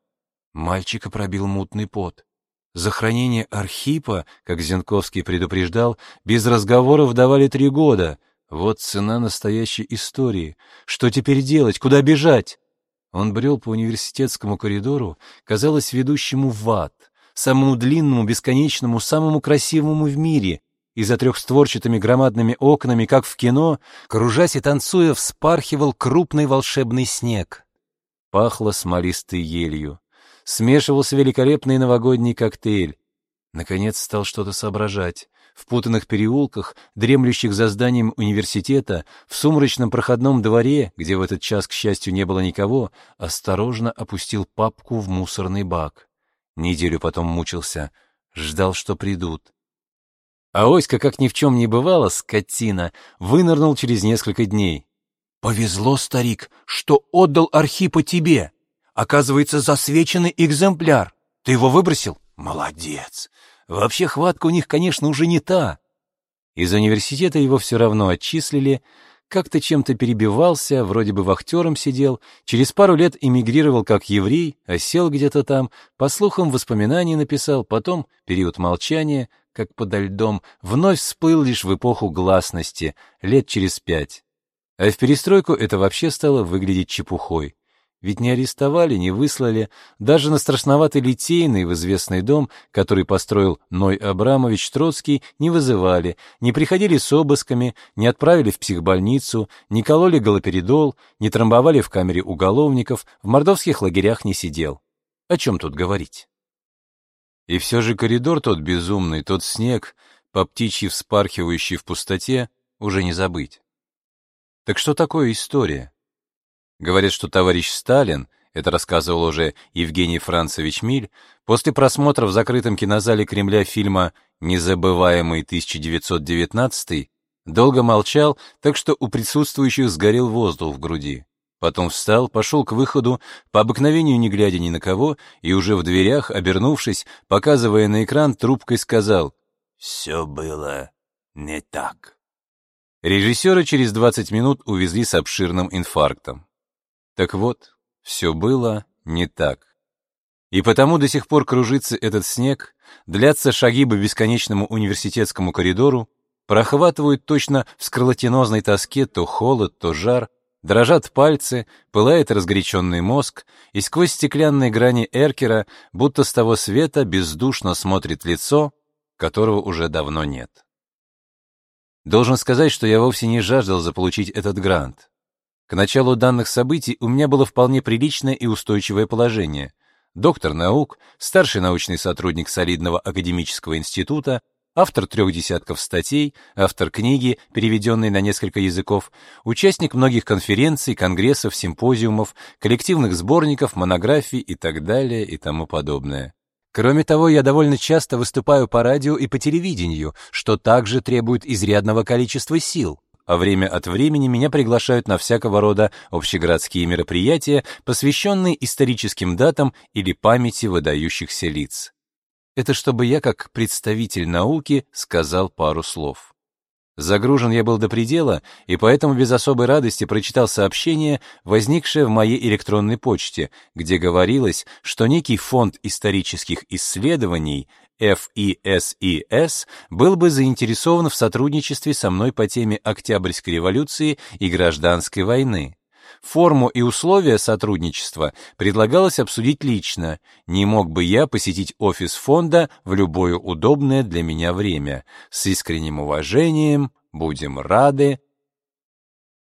Мальчика пробил мутный пот. За хранение Архипа, как Зенковский предупреждал, без разговоров давали три года. Вот цена настоящей истории. Что теперь делать? Куда бежать? Он брел по университетскому коридору, казалось, ведущему в ад, самому длинному, бесконечному, самому красивому в мире, и за трехстворчатыми громадными окнами, как в кино, кружась и танцуя, вспархивал крупный волшебный снег. Пахло смолистой елью смешивался великолепный новогодний коктейль. Наконец стал что-то соображать. В путанных переулках, дремлющих за зданием университета, в сумрачном проходном дворе, где в этот час, к счастью, не было никого, осторожно опустил папку в мусорный бак. Неделю потом мучился, ждал, что придут. А Оська, как ни в чем не бывало, скотина, вынырнул через несколько дней. «Повезло, старик, что отдал Архипа тебе!» Оказывается, засвеченный экземпляр. Ты его выбросил? Молодец. Вообще хватка у них, конечно, уже не та. Из университета его все равно отчислили, как-то чем-то перебивался, вроде бы вахтером сидел, через пару лет эмигрировал как еврей, осел где-то там, по слухам воспоминаний написал, потом период молчания, как подо льдом, вновь всплыл лишь в эпоху гласности, лет через пять. А в перестройку это вообще стало выглядеть чепухой. Ведь не арестовали, не выслали, даже на страшноватый Литейный в известный дом, который построил Ной Абрамович Троцкий, не вызывали, не приходили с обысками, не отправили в психбольницу, не кололи галоперидол, не трамбовали в камере уголовников, в мордовских лагерях не сидел. О чем тут говорить? И все же коридор тот безумный, тот снег, по птичьи вспархивающий в пустоте, уже не забыть. Так что такое история? Говорят, что товарищ Сталин, это рассказывал уже Евгений Францевич Миль, после просмотра в закрытом кинозале Кремля фильма «Незабываемый 1919» долго молчал, так что у присутствующих сгорел воздух в груди. Потом встал, пошел к выходу, по обыкновению не глядя ни на кого, и уже в дверях, обернувшись, показывая на экран, трубкой сказал «Все было не так». Режиссера через 20 минут увезли с обширным инфарктом. Так вот, все было не так. И потому до сих пор кружится этот снег, длятся шаги по бесконечному университетскому коридору, прохватывают точно в скарлатинозной тоске то холод, то жар, дрожат пальцы, пылает разгоряченный мозг, и сквозь стеклянные грани эркера, будто с того света, бездушно смотрит лицо, которого уже давно нет. Должен сказать, что я вовсе не жаждал заполучить этот грант. К началу данных событий у меня было вполне приличное и устойчивое положение. Доктор наук, старший научный сотрудник солидного академического института, автор трех десятков статей, автор книги, переведенной на несколько языков, участник многих конференций, конгрессов, симпозиумов, коллективных сборников, монографий и так далее и тому подобное. Кроме того, я довольно часто выступаю по радио и по телевидению, что также требует изрядного количества сил а время от времени меня приглашают на всякого рода общегородские мероприятия, посвященные историческим датам или памяти выдающихся лиц. Это чтобы я, как представитель науки, сказал пару слов. Загружен я был до предела, и поэтому без особой радости прочитал сообщение, возникшее в моей электронной почте, где говорилось, что некий фонд исторических исследований ФИСИС был бы заинтересован в сотрудничестве со мной по теме Октябрьской революции и гражданской войны. Форму и условия сотрудничества предлагалось обсудить лично. Не мог бы я посетить офис фонда в любое удобное для меня время. С искренним уважением, будем рады.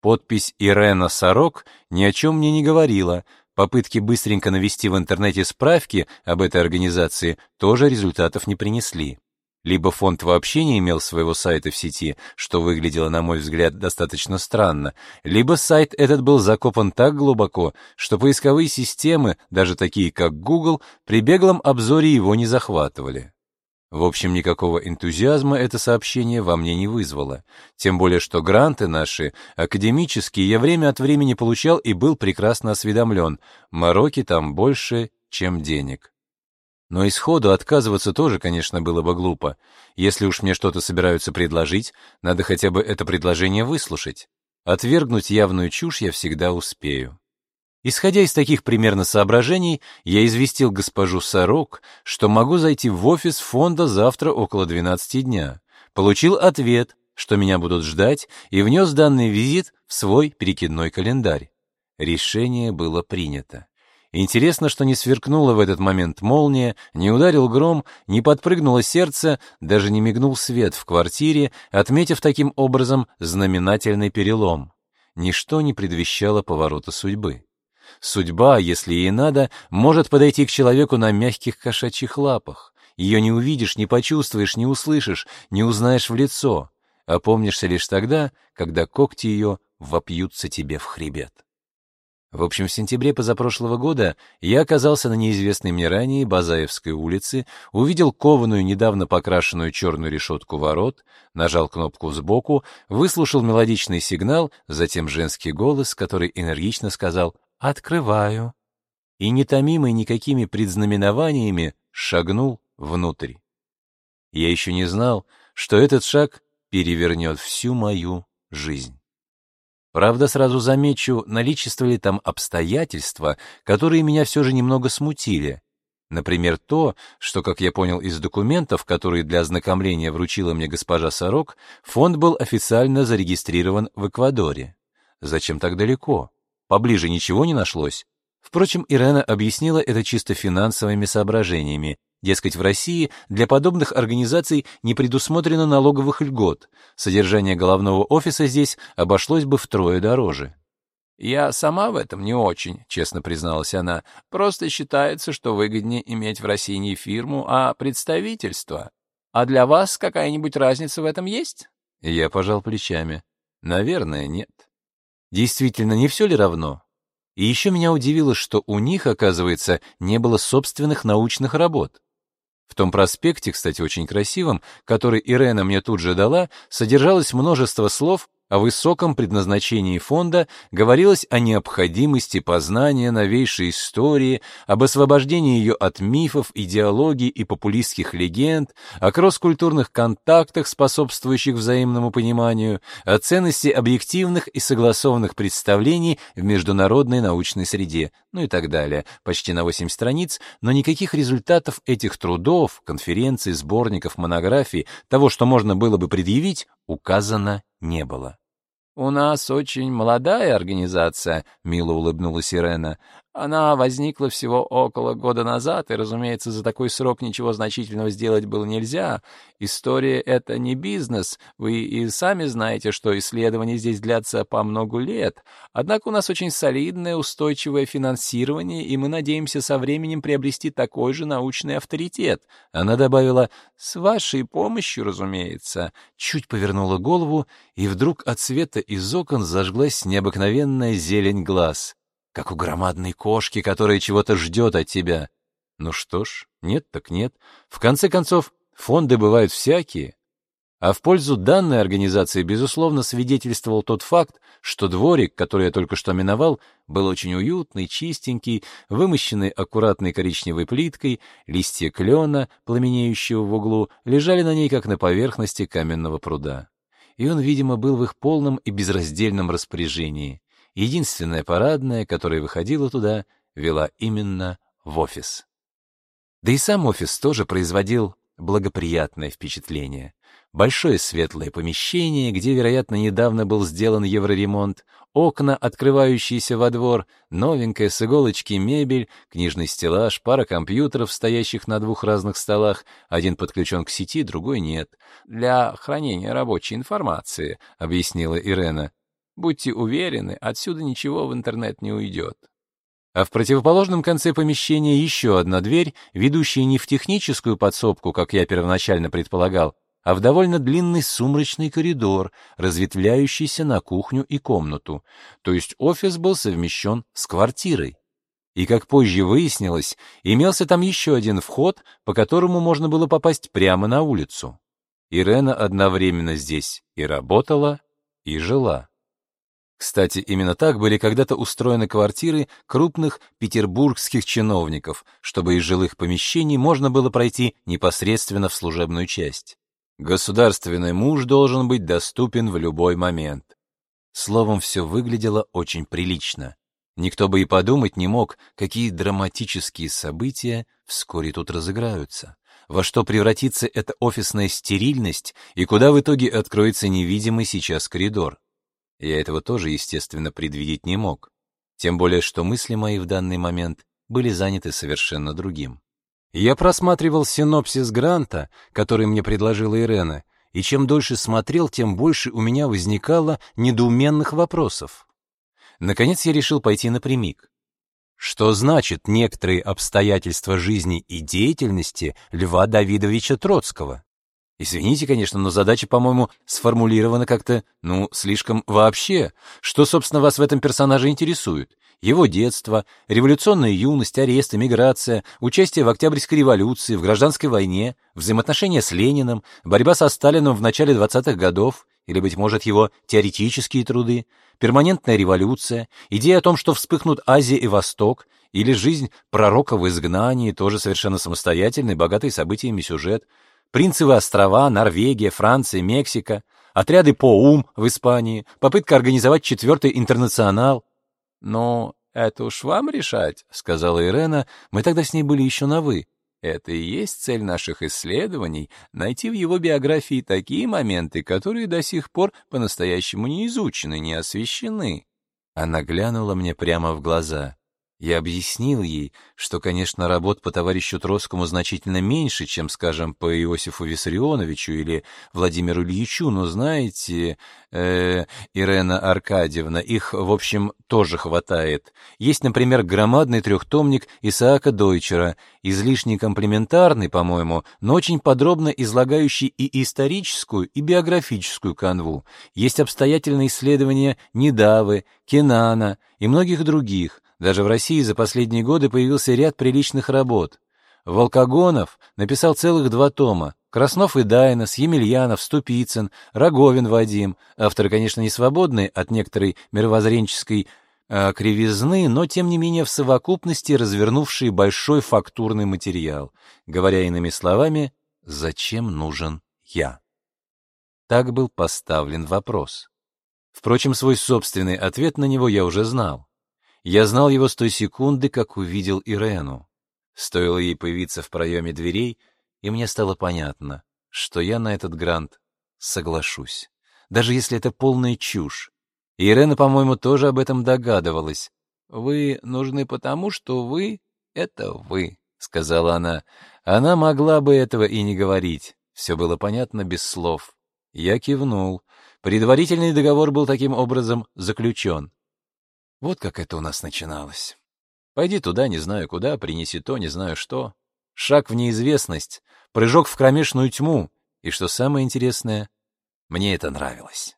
Подпись Ирена Сорок ни о чем мне не говорила. Попытки быстренько навести в интернете справки об этой организации тоже результатов не принесли. Либо фонд вообще не имел своего сайта в сети, что выглядело, на мой взгляд, достаточно странно, либо сайт этот был закопан так глубоко, что поисковые системы, даже такие как Google, при беглом обзоре его не захватывали. В общем, никакого энтузиазма это сообщение во мне не вызвало. Тем более, что гранты наши, академические, я время от времени получал и был прекрасно осведомлен. Мороки там больше, чем денег. Но исходу отказываться тоже, конечно, было бы глупо. Если уж мне что-то собираются предложить, надо хотя бы это предложение выслушать. Отвергнуть явную чушь я всегда успею. Исходя из таких примерно соображений, я известил госпожу Сорок, что могу зайти в офис фонда завтра около 12 дня. Получил ответ, что меня будут ждать, и внес данный визит в свой перекидной календарь. Решение было принято. Интересно, что не сверкнула в этот момент молния, не ударил гром, не подпрыгнуло сердце, даже не мигнул свет в квартире, отметив таким образом знаменательный перелом. Ничто не предвещало поворота судьбы. Судьба, если ей надо, может подойти к человеку на мягких кошачьих лапах. Ее не увидишь, не почувствуешь, не услышишь, не узнаешь в лицо. Опомнишься лишь тогда, когда когти ее вопьются тебе в хребет. В общем, в сентябре позапрошлого года я оказался на неизвестной мне ранее Базаевской улице, увидел кованую, недавно покрашенную черную решетку ворот, нажал кнопку сбоку, выслушал мелодичный сигнал, затем женский голос, который энергично сказал «Открываю». И нетомимый никакими предзнаменованиями шагнул внутрь. Я еще не знал, что этот шаг перевернет всю мою жизнь. Правда, сразу замечу, наличествовали там обстоятельства, которые меня все же немного смутили. Например, то, что, как я понял из документов, которые для ознакомления вручила мне госпожа Сорок, фонд был официально зарегистрирован в Эквадоре. Зачем так далеко? Поближе ничего не нашлось? Впрочем, Ирена объяснила это чисто финансовыми соображениями, Дескать, в России для подобных организаций не предусмотрено налоговых льгот. Содержание головного офиса здесь обошлось бы втрое дороже. «Я сама в этом не очень», — честно призналась она. «Просто считается, что выгоднее иметь в России не фирму, а представительство. А для вас какая-нибудь разница в этом есть?» Я пожал плечами. «Наверное, нет». Действительно, не все ли равно? И еще меня удивило, что у них, оказывается, не было собственных научных работ. В том проспекте, кстати, очень красивом, который Ирена мне тут же дала, содержалось множество слов, о высоком предназначении фонда говорилось о необходимости познания новейшей истории, об освобождении ее от мифов, идеологий и популистских легенд, о кросс-культурных контактах, способствующих взаимному пониманию, о ценности объективных и согласованных представлений в международной научной среде, ну и так далее. Почти на 8 страниц, но никаких результатов этих трудов, конференций, сборников, монографий, того, что можно было бы предъявить, указано не было. «У нас очень молодая организация», — мило улыбнулась Ирена. Она возникла всего около года назад, и, разумеется, за такой срок ничего значительного сделать было нельзя. История — это не бизнес. Вы и сами знаете, что исследования здесь длятся по многу лет. Однако у нас очень солидное, устойчивое финансирование, и мы надеемся со временем приобрести такой же научный авторитет. Она добавила «с вашей помощью, разумеется». Чуть повернула голову, и вдруг от света из окон зажглась необыкновенная зелень глаз как у громадной кошки, которая чего-то ждет от тебя. Ну что ж, нет так нет. В конце концов, фонды бывают всякие. А в пользу данной организации, безусловно, свидетельствовал тот факт, что дворик, который я только что миновал, был очень уютный, чистенький, вымощенный аккуратной коричневой плиткой, листья клена, пламенеющего в углу, лежали на ней, как на поверхности каменного пруда. И он, видимо, был в их полном и безраздельном распоряжении. Единственная парадная, которая выходила туда, вела именно в офис. Да и сам офис тоже производил благоприятное впечатление. Большое светлое помещение, где, вероятно, недавно был сделан евроремонт, окна, открывающиеся во двор, новенькая с иголочки мебель, книжный стеллаж, пара компьютеров, стоящих на двух разных столах, один подключен к сети, другой нет. «Для хранения рабочей информации», — объяснила Ирена. «Будьте уверены, отсюда ничего в интернет не уйдет». А в противоположном конце помещения еще одна дверь, ведущая не в техническую подсобку, как я первоначально предполагал, а в довольно длинный сумрачный коридор, разветвляющийся на кухню и комнату. То есть офис был совмещен с квартирой. И, как позже выяснилось, имелся там еще один вход, по которому можно было попасть прямо на улицу. Ирена одновременно здесь и работала, и жила. Кстати, именно так были когда-то устроены квартиры крупных петербургских чиновников, чтобы из жилых помещений можно было пройти непосредственно в служебную часть. Государственный муж должен быть доступен в любой момент. Словом, все выглядело очень прилично. Никто бы и подумать не мог, какие драматические события вскоре тут разыграются, во что превратится эта офисная стерильность и куда в итоге откроется невидимый сейчас коридор. Я этого тоже, естественно, предвидеть не мог. Тем более, что мысли мои в данный момент были заняты совершенно другим. Я просматривал синопсис гранта, который мне предложила Ирена, и чем дольше смотрел, тем больше у меня возникало недоуменных вопросов. Наконец я решил пойти напрямик. Что значит некоторые обстоятельства жизни и деятельности Льва Давидовича Троцкого? Извините, конечно, но задача, по-моему, сформулирована как-то, ну, слишком вообще. Что, собственно, вас в этом персонаже интересует? Его детство, революционная юность, арест, эмиграция, участие в Октябрьской революции, в гражданской войне, взаимоотношения с Лениным, борьба со Сталином в начале 20-х годов, или, быть может, его теоретические труды, перманентная революция, идея о том, что вспыхнут Азия и Восток, или жизнь пророка в изгнании, тоже совершенно самостоятельный, богатый событиями сюжет — Принцевы острова, Норвегия, Франция, Мексика, отряды по ум в Испании, попытка организовать четвертый интернационал. «Ну, это уж вам решать», — сказала Ирена, мы тогда с ней были еще на «вы». Это и есть цель наших исследований — найти в его биографии такие моменты, которые до сих пор по-настоящему не изучены, не освещены. Она глянула мне прямо в глаза. Я объяснил ей, что, конечно, работ по товарищу Троцкому значительно меньше, чем, скажем, по Иосифу Виссарионовичу или Владимиру Ильичу, но, знаете, э, Ирена Аркадьевна, их, в общем, тоже хватает. Есть, например, громадный трехтомник Исаака Дойчера, излишне комплементарный, по-моему, но очень подробно излагающий и историческую, и биографическую канву. Есть обстоятельные исследования Недавы, Кенана и многих других — даже в России за последние годы появился ряд приличных работ. Волкогонов написал целых два тома. Краснов и Дайнос, Емельянов, Ступицын, Роговин Вадим. Авторы, конечно, не свободны от некоторой мировоззренческой э, кривизны, но, тем не менее, в совокупности развернувшие большой фактурный материал. Говоря иными словами, зачем нужен я? Так был поставлен вопрос. Впрочем, свой собственный ответ на него я уже знал. Я знал его с той секунды, как увидел Ирену. Стоило ей появиться в проеме дверей, и мне стало понятно, что я на этот грант соглашусь, даже если это полная чушь. И Ирена, по-моему, тоже об этом догадывалась. «Вы нужны потому, что вы — это вы», — сказала она. Она могла бы этого и не говорить. Все было понятно без слов. Я кивнул. Предварительный договор был таким образом заключен. Вот как это у нас начиналось. Пойди туда, не знаю куда, принеси то, не знаю что. Шаг в неизвестность, прыжок в кромешную тьму. И что самое интересное, мне это нравилось.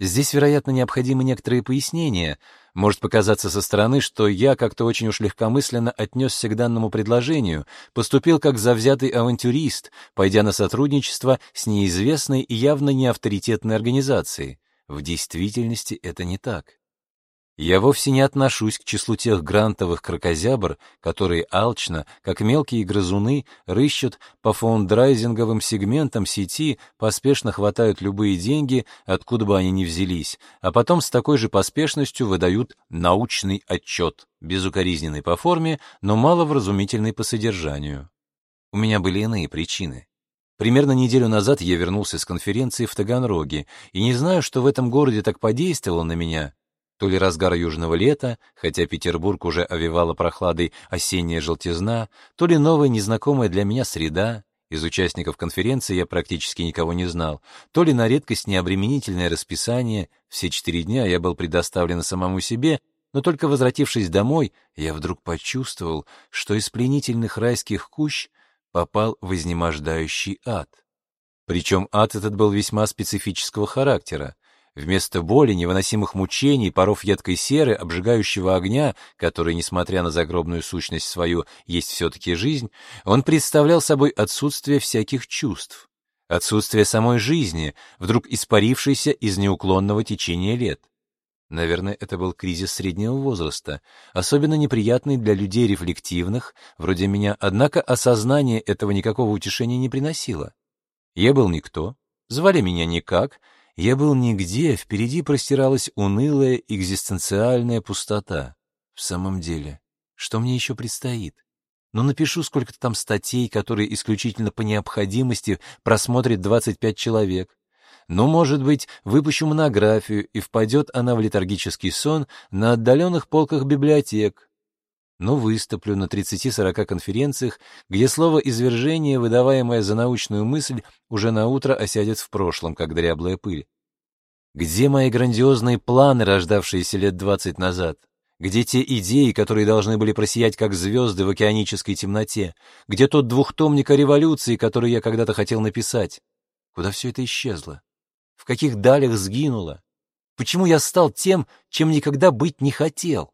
Здесь, вероятно, необходимы некоторые пояснения. Может показаться со стороны, что я как-то очень уж легкомысленно отнесся к данному предложению, поступил как завзятый авантюрист, пойдя на сотрудничество с неизвестной и явно неавторитетной организацией. В действительности это не так. Я вовсе не отношусь к числу тех грантовых крокозябр, которые алчно, как мелкие грызуны, рыщут по фаундрайзинговым сегментам сети, поспешно хватают любые деньги, откуда бы они ни взялись, а потом с такой же поспешностью выдают научный отчет, безукоризненный по форме, но маловразумительный по содержанию. У меня были иные причины. Примерно неделю назад я вернулся с конференции в Таганроге, и не знаю, что в этом городе так подействовало на меня. То ли разгар южного лета, хотя Петербург уже овевала прохладой осенняя желтизна, то ли новая незнакомая для меня среда, из участников конференции я практически никого не знал, то ли на редкость необременительное расписание, все четыре дня я был предоставлен самому себе, но только возвратившись домой, я вдруг почувствовал, что из пленительных райских кущ попал в изнемождающий ад. Причем ад этот был весьма специфического характера. Вместо боли, невыносимых мучений, паров едкой серы, обжигающего огня, который, несмотря на загробную сущность свою, есть все-таки жизнь, он представлял собой отсутствие всяких чувств, отсутствие самой жизни, вдруг испарившейся из неуклонного течения лет. Наверное, это был кризис среднего возраста, особенно неприятный для людей рефлективных, вроде меня, однако осознание этого никакого утешения не приносило. Я был никто, звали меня никак, я был нигде, впереди простиралась унылая экзистенциальная пустота. В самом деле, что мне еще предстоит? Ну, напишу сколько-то там статей, которые исключительно по необходимости просмотрит 25 человек. Ну, может быть, выпущу монографию, и впадет она в летаргический сон на отдаленных полках библиотек. Ну, выступлю на 30-40 конференциях, где слово «извержение», выдаваемое за научную мысль, уже на утро осядет в прошлом, как дряблая пыль. Где мои грандиозные планы, рождавшиеся лет 20 назад? Где те идеи, которые должны были просиять как звезды в океанической темноте? Где тот двухтомник о революции, который я когда-то хотел написать? Куда все это исчезло? В каких далях сгинуло? Почему я стал тем, чем никогда быть не хотел?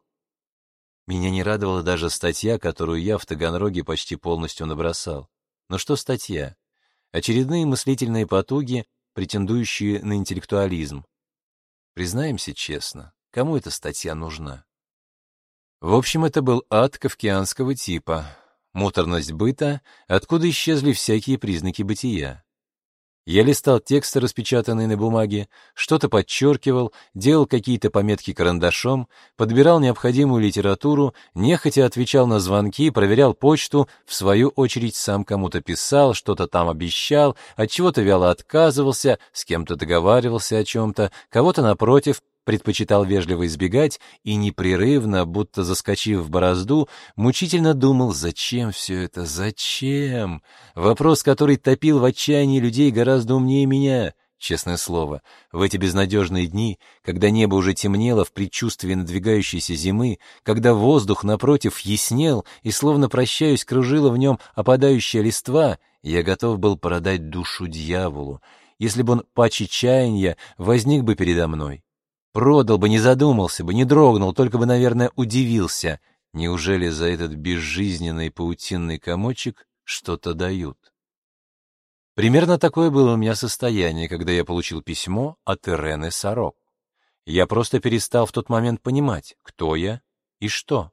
Меня не радовала даже статья, которую я в Таганроге почти полностью набросал. Но что статья? Очередные мыслительные потуги, претендующие на интеллектуализм. Признаемся честно, кому эта статья нужна? В общем, это был ад кавкианского типа, муторность быта, откуда исчезли всякие признаки бытия. Я листал тексты, распечатанные на бумаге, что-то подчеркивал, делал какие-то пометки карандашом, подбирал необходимую литературу, нехотя отвечал на звонки, проверял почту, в свою очередь сам кому-то писал, что-то там обещал, от чего-то вяло отказывался, с кем-то договаривался о чем-то, кого-то, напротив, предпочитал вежливо избегать и непрерывно, будто заскочив в борозду, мучительно думал, зачем все это, зачем? Вопрос, который топил в отчаянии людей гораздо умнее меня, честное слово. В эти безнадежные дни, когда небо уже темнело в предчувствии надвигающейся зимы, когда воздух, напротив, яснел и, словно прощаюсь, кружила в нем опадающая листва, я готов был продать душу дьяволу, если бы он паче чаяния возник бы передо мной. Продал бы, не задумался бы, не дрогнул, только бы, наверное, удивился. Неужели за этот безжизненный паутинный комочек что-то дают? Примерно такое было у меня состояние, когда я получил письмо от Ирены Сорок. Я просто перестал в тот момент понимать, кто я и что.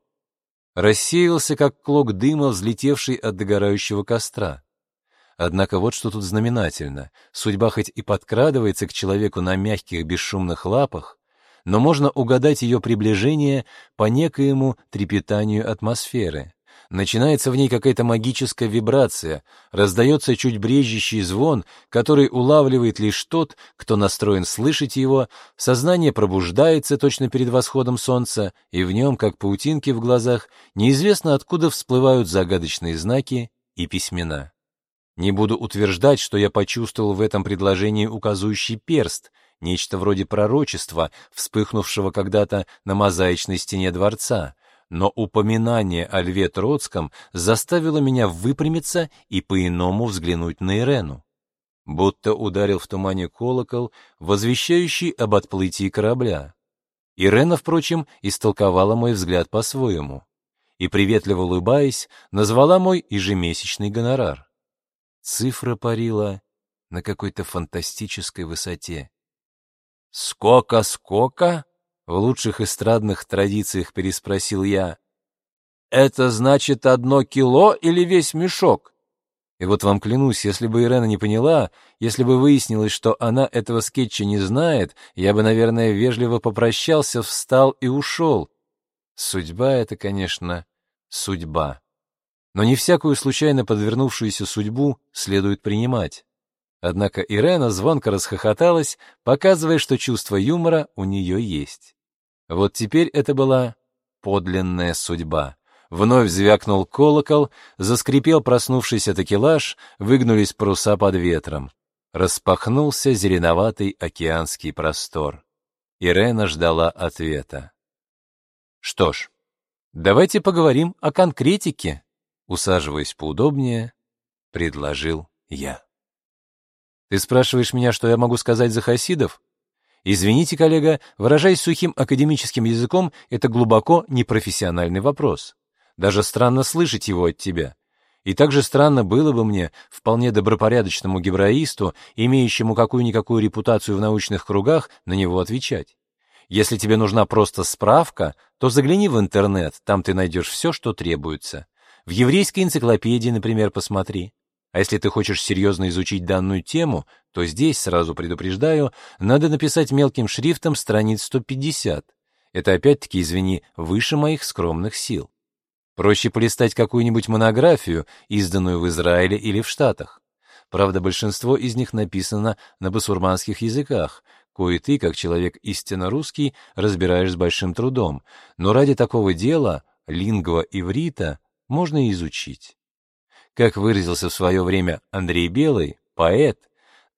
Рассеялся, как клок дыма, взлетевший от догорающего костра. Однако вот что тут знаменательно. Судьба хоть и подкрадывается к человеку на мягких бесшумных лапах, но можно угадать ее приближение по некоему трепетанию атмосферы. Начинается в ней какая-то магическая вибрация, раздается чуть брежущий звон, который улавливает лишь тот, кто настроен слышать его, сознание пробуждается точно перед восходом солнца, и в нем, как паутинки в глазах, неизвестно откуда всплывают загадочные знаки и письмена. Не буду утверждать, что я почувствовал в этом предложении указующий перст — нечто вроде пророчества, вспыхнувшего когда-то на мозаичной стене дворца, но упоминание о Льве Троцком заставило меня выпрямиться и по-иному взглянуть на Ирену. Будто ударил в тумане колокол, возвещающий об отплытии корабля. Ирена, впрочем, истолковала мой взгляд по-своему и, приветливо улыбаясь, назвала мой ежемесячный гонорар. Цифра парила на какой-то фантастической высоте. «Скока-скока?» — в лучших эстрадных традициях переспросил я. «Это значит одно кило или весь мешок?» И вот вам клянусь, если бы Ирена не поняла, если бы выяснилось, что она этого скетча не знает, я бы, наверное, вежливо попрощался, встал и ушел. Судьба — это, конечно, судьба. Но не всякую случайно подвернувшуюся судьбу следует принимать. Однако Ирена звонко расхохоталась, показывая, что чувство юмора у нее есть. Вот теперь это была подлинная судьба. Вновь звякнул колокол, заскрипел проснувшийся такелаж, выгнулись паруса под ветром. Распахнулся зеленоватый океанский простор. Ирена ждала ответа. Что ж, давайте поговорим о конкретике, усаживаясь поудобнее, предложил я. Ты спрашиваешь меня, что я могу сказать за хасидов? Извините, коллега, выражаясь сухим академическим языком, это глубоко непрофессиональный вопрос. Даже странно слышать его от тебя. И также странно было бы мне, вполне добропорядочному гебраисту, имеющему какую-никакую репутацию в научных кругах, на него отвечать. Если тебе нужна просто справка, то загляни в интернет, там ты найдешь все, что требуется. В еврейской энциклопедии, например, посмотри. А если ты хочешь серьезно изучить данную тему, то здесь, сразу предупреждаю, надо написать мелким шрифтом страниц 150. Это опять-таки, извини, выше моих скромных сил. Проще полистать какую-нибудь монографию, изданную в Израиле или в Штатах. Правда, большинство из них написано на басурманских языках, кое ты, как человек истинно русский, разбираешь с большим трудом, но ради такого дела лингва иврита можно изучить. Как выразился в свое время Андрей Белый, поэт,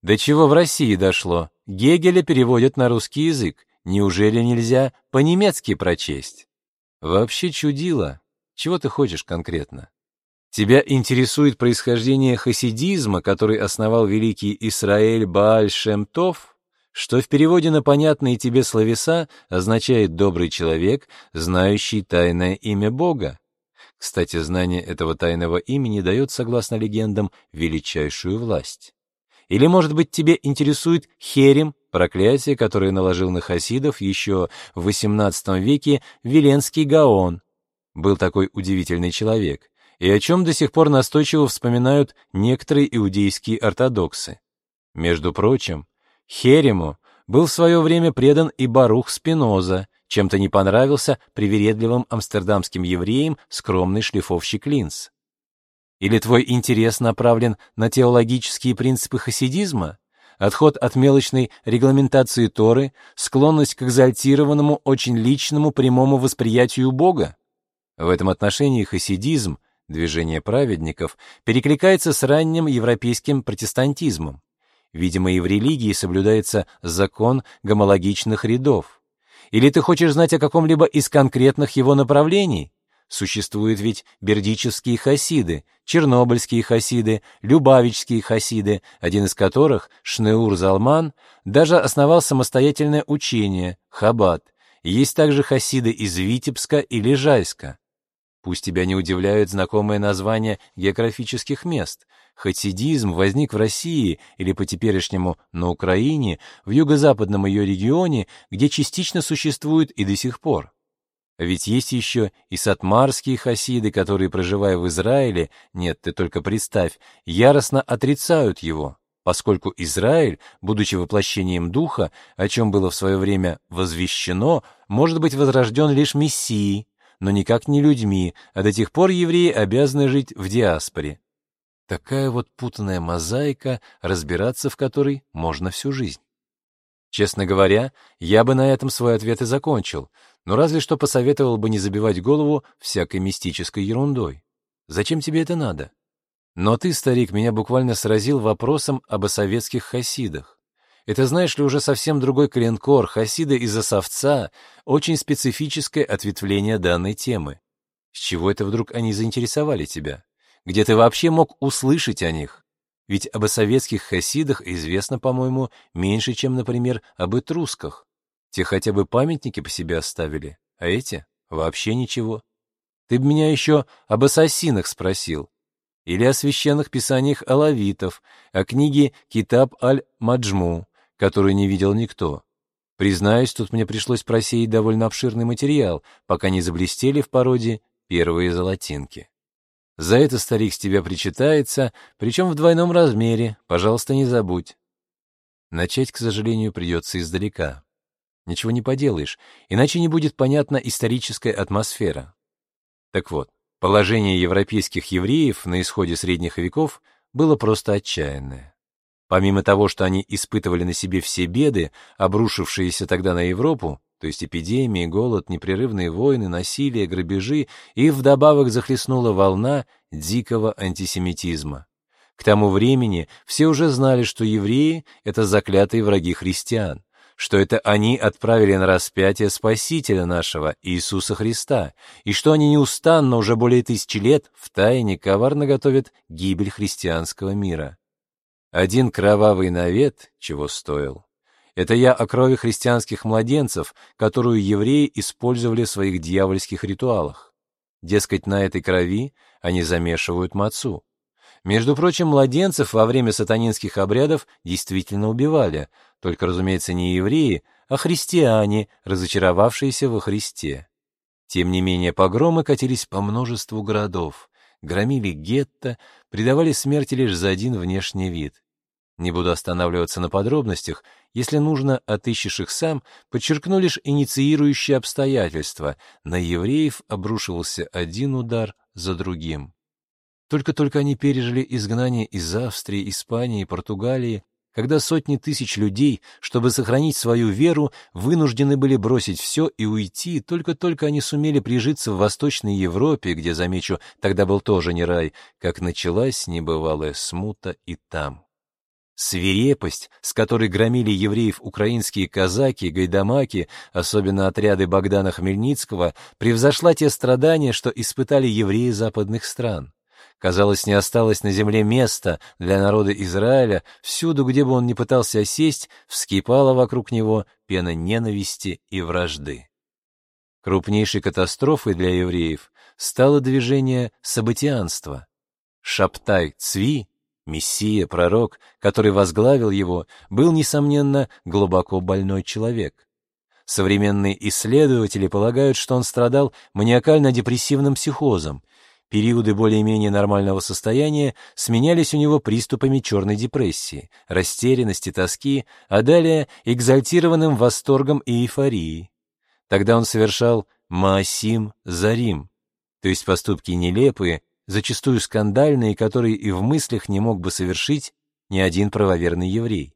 до чего в России дошло, Гегеля переводят на русский язык, неужели нельзя по-немецки прочесть? Вообще чудило, чего ты хочешь конкретно? Тебя интересует происхождение хасидизма, который основал великий Исраэль Бааль Шемтов, что в переводе на понятные тебе словеса означает «добрый человек, знающий тайное имя Бога». Кстати, знание этого тайного имени дает, согласно легендам, величайшую власть. Или, может быть, тебе интересует херем, проклятие, которое наложил на хасидов еще в XVIII веке Веленский Гаон, был такой удивительный человек, и о чем до сих пор настойчиво вспоминают некоторые иудейские ортодоксы. Между прочим, Херему был в свое время предан и Барух Спиноза, чем-то не понравился привередливым амстердамским евреям скромный шлифовщик Линц. Или твой интерес направлен на теологические принципы хасидизма? Отход от мелочной регламентации Торы, склонность к экзальтированному, очень личному прямому восприятию Бога? В этом отношении хасидизм, движение праведников, перекликается с ранним европейским протестантизмом. Видимо, и в религии соблюдается закон гомологичных рядов. Или ты хочешь знать о каком-либо из конкретных его направлений? Существуют ведь бердичевские хасиды, чернобыльские хасиды, любавичские хасиды, один из которых, Шнеур Залман, даже основал самостоятельное учение, Хаббат. Есть также хасиды из Витебска и Лежайска. Пусть тебя не удивляют знакомые названия географических мест. Хасидизм возник в России или по-теперешнему на Украине, в юго-западном ее регионе, где частично существует и до сих пор. Ведь есть еще и сатмарские хасиды, которые, проживая в Израиле, нет, ты только представь, яростно отрицают его, поскольку Израиль, будучи воплощением духа, о чем было в свое время возвещено, может быть возрожден лишь Мессией, но никак не людьми, а до тех пор евреи обязаны жить в диаспоре. Такая вот путанная мозаика, разбираться в которой можно всю жизнь. Честно говоря, я бы на этом свой ответ и закончил, но разве что посоветовал бы не забивать голову всякой мистической ерундой. Зачем тебе это надо? Но ты, старик, меня буквально сразил вопросом об советских хасидах. Это, знаешь ли, уже совсем другой коленкор, хасиды из Осовца, очень специфическое ответвление данной темы. С чего это вдруг они заинтересовали тебя? Где ты вообще мог услышать о них? Ведь об советских хасидах известно, по-моему, меньше, чем, например, об этрусках. Те хотя бы памятники по себе оставили, а эти — вообще ничего. Ты бы меня еще об ассасинах спросил. Или о священных писаниях алавитов, о книге «Китаб аль-Маджму», которую не видел никто. Признаюсь, тут мне пришлось просеять довольно обширный материал, пока не заблестели в породе первые золотинки. За это старик с тебя причитается, причем в двойном размере, пожалуйста, не забудь. Начать, к сожалению, придется издалека. Ничего не поделаешь, иначе не будет понятна историческая атмосфера. Так вот, Положение европейских евреев на исходе средних веков было просто отчаянное. Помимо того, что они испытывали на себе все беды, обрушившиеся тогда на Европу, то есть эпидемии, голод, непрерывные войны, насилие, грабежи, и вдобавок захлестнула волна дикого антисемитизма. К тому времени все уже знали, что евреи — это заклятые враги христиан, что это они отправили на распятие Спасителя нашего, Иисуса Христа, и что они неустанно уже более тысячи лет в тайне коварно готовят гибель христианского мира. Один кровавый навет чего стоил. Это я о крови христианских младенцев, которую евреи использовали в своих дьявольских ритуалах. Дескать, на этой крови они замешивают мацу. Между прочим, младенцев во время сатанинских обрядов действительно убивали, только, разумеется, не евреи, а христиане, разочаровавшиеся во Христе. Тем не менее, погромы катились по множеству городов, громили гетто, придавали смерти лишь за один внешний вид. Не буду останавливаться на подробностях, если нужно, отыщешь их сам, подчеркну лишь инициирующие обстоятельства. На евреев обрушивался один удар за другим. Только-только они пережили изгнание из Австрии, Испании, Португалии, когда сотни тысяч людей, чтобы сохранить свою веру, вынуждены были бросить все и уйти, только-только они сумели прижиться в Восточной Европе, где, замечу, тогда был тоже не рай, как началась небывалая смута и там. Свирепость, с которой громили евреев украинские казаки, гайдамаки, особенно отряды Богдана Хмельницкого, превзошла те страдания, что испытали евреи западных стран. Казалось, не осталось на земле места для народа Израиля, всюду, где бы он ни пытался осесть, вскипала вокруг него пена ненависти и вражды. Крупнейшей катастрофой для евреев стало движение событианства. Шаптай Цви, Мессия, пророк, который возглавил его, был, несомненно, глубоко больной человек. Современные исследователи полагают, что он страдал маниакально-депрессивным психозом. Периоды более-менее нормального состояния сменялись у него приступами черной депрессии, растерянности, тоски, а далее экзальтированным восторгом и эйфорией. Тогда он совершал «маасим зарим», то есть поступки нелепые, зачастую скандальные, которые и в мыслях не мог бы совершить ни один правоверный еврей.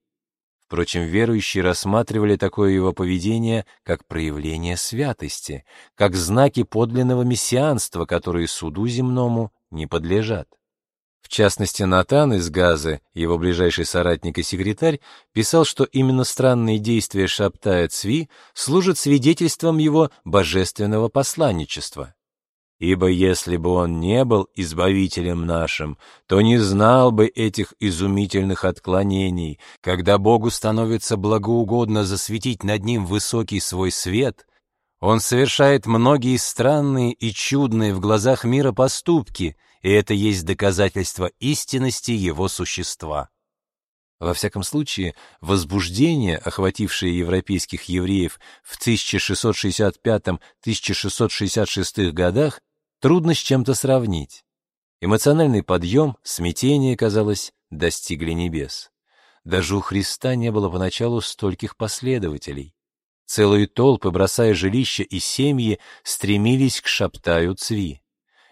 Впрочем, верующие рассматривали такое его поведение как проявление святости, как знаки подлинного мессианства, которые суду земному не подлежат. В частности, Натан из Газы, его ближайший соратник и секретарь, писал, что именно странные действия Шаптая Цви служат свидетельством его божественного посланничества. Ибо если бы он не был избавителем нашим, то не знал бы этих изумительных отклонений. Когда Богу становится благоугодно засветить над ним высокий свой свет, он совершает многие странные и чудные в глазах мира поступки, и это есть доказательство истинности его существа. Во всяком случае, возбуждение, охватившее европейских евреев в 1665-1666 годах, трудно с чем-то сравнить. Эмоциональный подъем, смятение, казалось, достигли небес. Даже у Христа не было поначалу стольких последователей. Целые толпы, бросая жилища и семьи, стремились к Шаптаю Цви.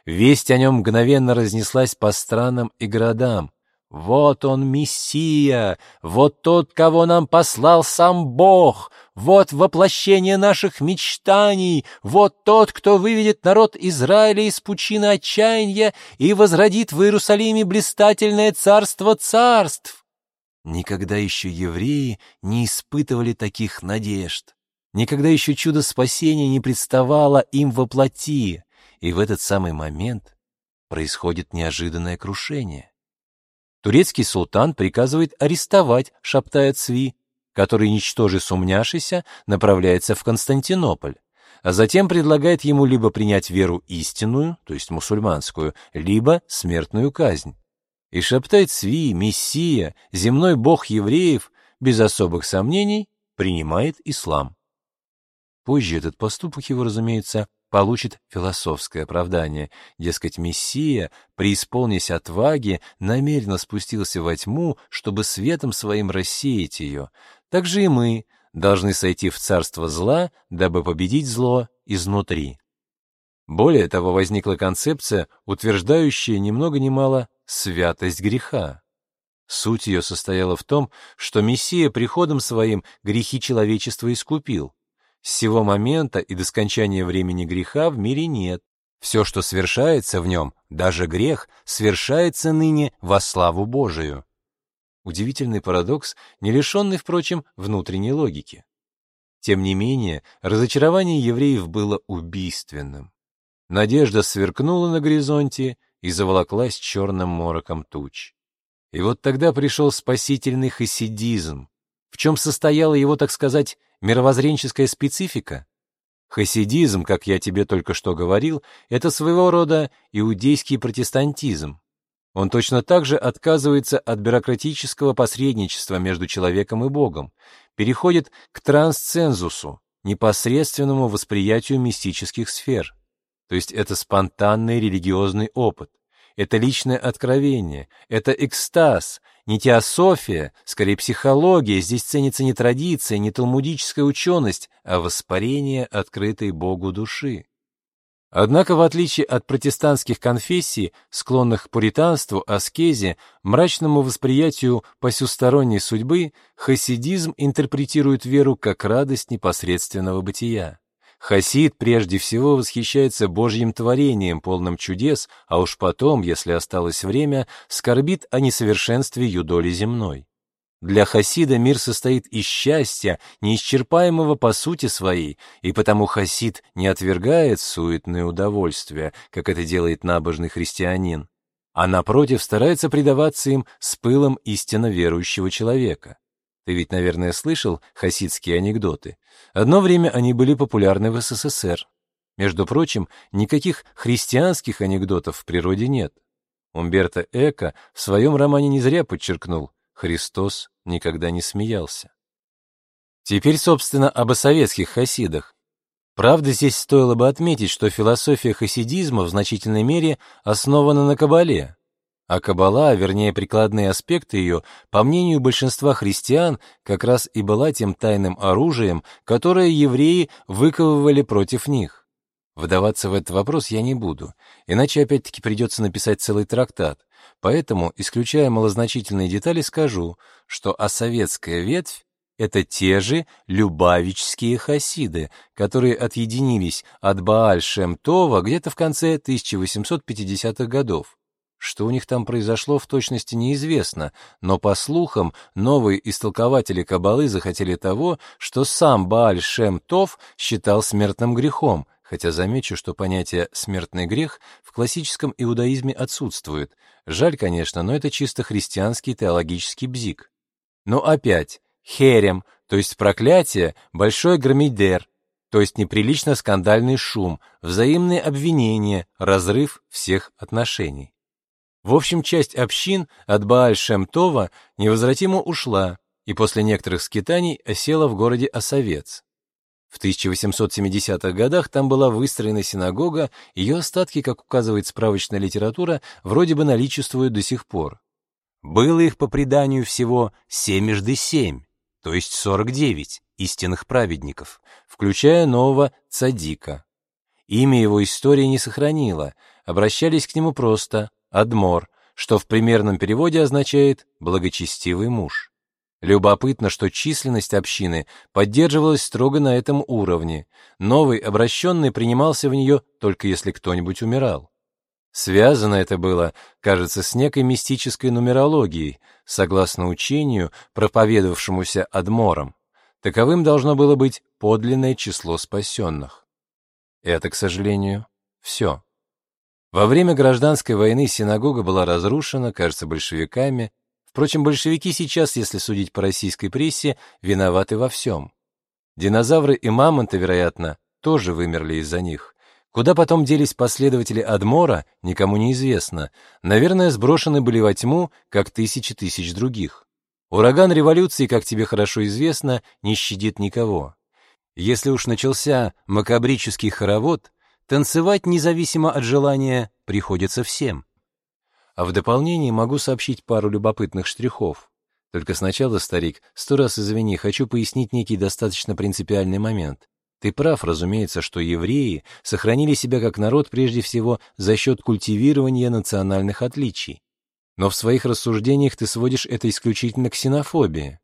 Весть о нем мгновенно разнеслась по странам и городам. Вот он, Мессия, вот тот, кого нам послал сам Бог, вот воплощение наших мечтаний, вот тот, кто выведет народ Израиля из пучины отчаяния и возродит в Иерусалиме блистательное царство царств. Никогда еще евреи не испытывали таких надежд. Никогда еще чудо спасения не представало им во плоти, и в этот самый момент происходит неожиданное крушение. Турецкий султан приказывает арестовать Шаптая Цви, который, ничтоже сумняшися, направляется в Константинополь, а затем предлагает ему либо принять веру истинную, то есть мусульманскую, либо смертную казнь. И Шаптай Цви, Мессия, земной бог евреев, без особых сомнений, принимает ислам. Позже этот поступок его, разумеется, получит философское оправдание. Дескать, Мессия, преисполнясь отваги, намеренно спустился во тьму, чтобы светом своим рассеять ее. Так же и мы должны сойти в царство зла, дабы победить зло изнутри. Более того, возникла концепция, утверждающая ни много ни мало святость греха. Суть ее состояла в том, что Мессия приходом своим грехи человечества искупил. С сего момента и до скончания времени греха в мире нет. Все, что совершается в нем, даже грех, совершается ныне во славу Божию. Удивительный парадокс, не лишенный, впрочем, внутренней логики. Тем не менее, разочарование евреев было убийственным. Надежда сверкнула на горизонте и заволоклась черным мороком туч. И вот тогда пришел спасительный хасидизм. В чем состояла его, так сказать, мировоззренческая специфика? Хасидизм, как я тебе только что говорил, это своего рода иудейский протестантизм. Он точно так же отказывается от бюрократического посредничества между человеком и Богом, переходит к трансцензусу, непосредственному восприятию мистических сфер. То есть это спонтанный религиозный опыт, это личное откровение, это экстаз, не теософия, скорее психология, здесь ценится не традиция, не талмудическая ученость, а воспарение открытой Богу души. Однако, в отличие от протестантских конфессий, склонных к пуританству, аскезе, мрачному восприятию посюсторонней судьбы, хасидизм интерпретирует веру как радость непосредственного бытия. Хасид прежде всего восхищается Божьим творением, полным чудес, а уж потом, если осталось время, скорбит о несовершенстве юдоли земной. Для хасида мир состоит из счастья, неисчерпаемого по сути своей, и потому хасид не отвергает суетные удовольствия, как это делает набожный христианин, а напротив старается предаваться им с пылом истинно верующего человека. Ты ведь, наверное, слышал хасидские анекдоты. Одно время они были популярны в СССР. Между прочим, никаких христианских анекдотов в природе нет. Умберто Эко в своем романе не зря подчеркнул «Христос никогда не смеялся». Теперь, собственно, об советских хасидах. Правда, здесь стоило бы отметить, что философия хасидизма в значительной мере основана на Кабале, а Каббала, вернее прикладные аспекты ее, по мнению большинства христиан, как раз и была тем тайным оружием, которое евреи выковывали против них. Вдаваться в этот вопрос я не буду, иначе опять-таки придется написать целый трактат. Поэтому, исключая малозначительные детали, скажу, что осоветская ветвь — это те же любавические хасиды, которые отъединились от Бааль-Шем-Това где-то в конце 1850-х годов. Что у них там произошло, в точности неизвестно, но, по слухам, новые истолкователи Каббалы захотели того, что сам Бааль-Шем-Тов считал смертным грехом, хотя замечу, что понятие «смертный грех» в классическом иудаизме отсутствует. Жаль, конечно, но это чисто христианский теологический бзик. Но опять, херем, то есть проклятие, большой громидер, то есть неприлично скандальный шум, взаимные обвинения, разрыв всех отношений. В общем, часть общин от Бааль-Шем-Това невозвратимо ушла и после некоторых скитаний осела в городе Осовец. В 1870-х годах там была выстроена синагога, ее остатки, как указывает справочная литература, вроде бы наличествуют до сих пор. Было их по преданию всего семежды семь, то есть 49 истинных праведников, включая нового цадика. Имя его история не сохранила, обращались к нему просто Адмор, что в примерном переводе означает «благочестивый муж». Любопытно, что численность общины поддерживалась строго на этом уровне. Новый обращенный принимался в нее только если кто-нибудь умирал. Связано это было, кажется, с некой мистической нумерологией, согласно учению, проповедовавшемуся Адмором. Таковым должно было быть подлинное число спасенных. Это, к сожалению, все. Во время гражданской войны синагога была разрушена, кажется, большевиками. Впрочем, большевики сейчас, если судить по российской прессе, виноваты во всем. Динозавры и мамонты, вероятно, тоже вымерли из-за них. Куда потом делись последователи Адмора, никому не известно. Наверное, сброшены были во тьму, как тысячи тысяч других. Ураган революции, как тебе хорошо известно, не щадит никого. Если уж начался макабрический хоровод, Танцевать независимо от желания приходится всем. А в дополнение могу сообщить пару любопытных штрихов. Только сначала, старик, сто раз извини, хочу пояснить некий достаточно принципиальный момент. Ты прав, разумеется, что евреи сохранили себя как народ прежде всего за счет культивирования национальных отличий. Но в своих рассуждениях ты сводишь это исключительно к ксенофобии.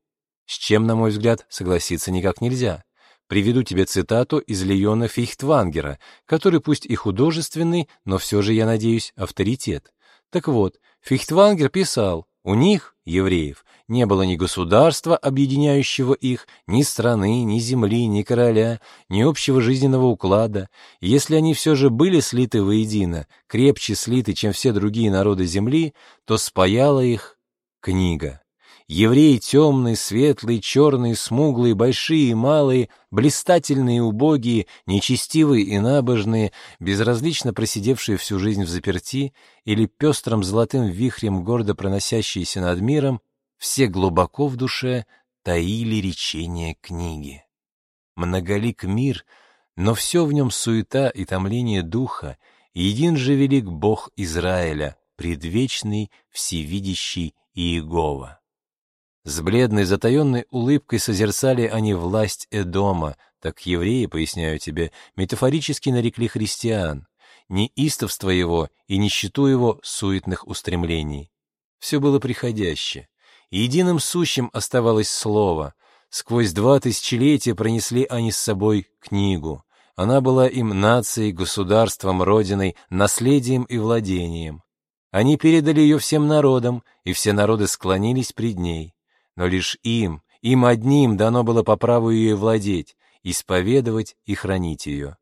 С чем, на мой взгляд, согласиться никак нельзя. Приведу тебе цитату из Леона Фейхтвангера, который пусть и художественный, но все же, я надеюсь, авторитет. Так вот, Фейхтвангер писал, у них, евреев, не было ни государства, объединяющего их, ни страны, ни земли, ни короля, ни общего жизненного уклада. если они все же были слиты воедино, крепче слиты, чем все другие народы земли, то спаяла их книга. Евреи темные, светлые, черные, смуглые, большие и малые, блистательные и убогие, нечестивые и набожные, безразлично просидевшие всю жизнь в заперти или пестрым золотым вихрем гордо проносящиеся над миром, все глубоко в душе таили речение книги. Многолик мир, но все в нем суета и томление духа, един же велик Бог Израиля, предвечный, всевидящий Иегова. С бледной, затаенной улыбкой созерцали они власть Эдома, так евреи, поясняю тебе, метафорически нарекли христиан, неистовство его и нищету его суетных устремлений. Все было приходяще. Единым сущим оставалось слово. Сквозь два тысячелетия пронесли они с собой книгу. Она была им нацией, государством, родиной, наследием и владением. Они передали ее всем народам, и все народы склонились пред ней но лишь им, им одним дано было по праву ее владеть, исповедовать и хранить ее.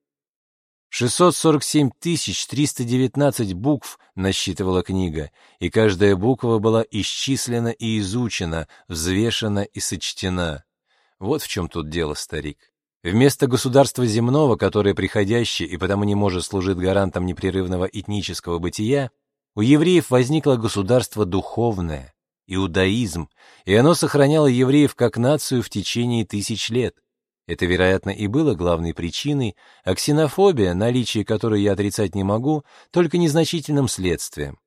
647 319 букв насчитывала книга, и каждая буква была исчислена и изучена, взвешена и сочтена. Вот в чем тут дело, старик. Вместо государства земного, которое приходящее и потому не может служить гарантом непрерывного этнического бытия, у евреев возникло государство духовное, иудаизм, и оно сохраняло евреев как нацию в течение тысяч лет. Это, вероятно, и было главной причиной, а ксенофобия, наличие которой я отрицать не могу, только незначительным следствием.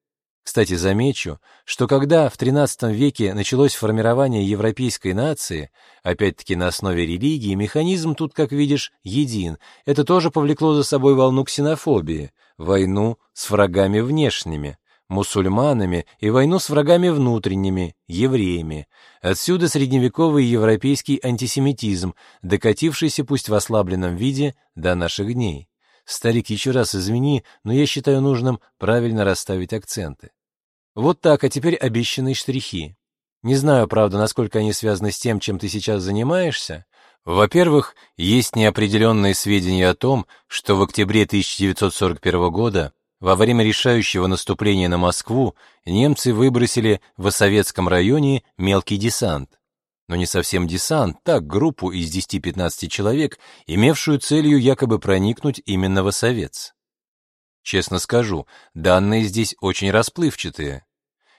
Кстати, замечу, что когда в XIII веке началось формирование европейской нации, опять-таки на основе религии, механизм тут, как видишь, един. Это тоже повлекло за собой волну ксенофобии, войну с врагами внешними мусульманами и войну с врагами внутренними, евреями. Отсюда средневековый европейский антисемитизм, докатившийся пусть в ослабленном виде до наших дней. Старик, еще раз извини, но я считаю нужным правильно расставить акценты. Вот так, а теперь обещанные штрихи. Не знаю, правда, насколько они связаны с тем, чем ты сейчас занимаешься. Во-первых, есть неопределенные сведения о том, что в октябре 1941 года во время решающего наступления на Москву немцы выбросили в Советском районе мелкий десант. Но не совсем десант, так группу из 10-15 человек, имевшую целью якобы проникнуть именно в Осовец. Честно скажу, данные здесь очень расплывчатые.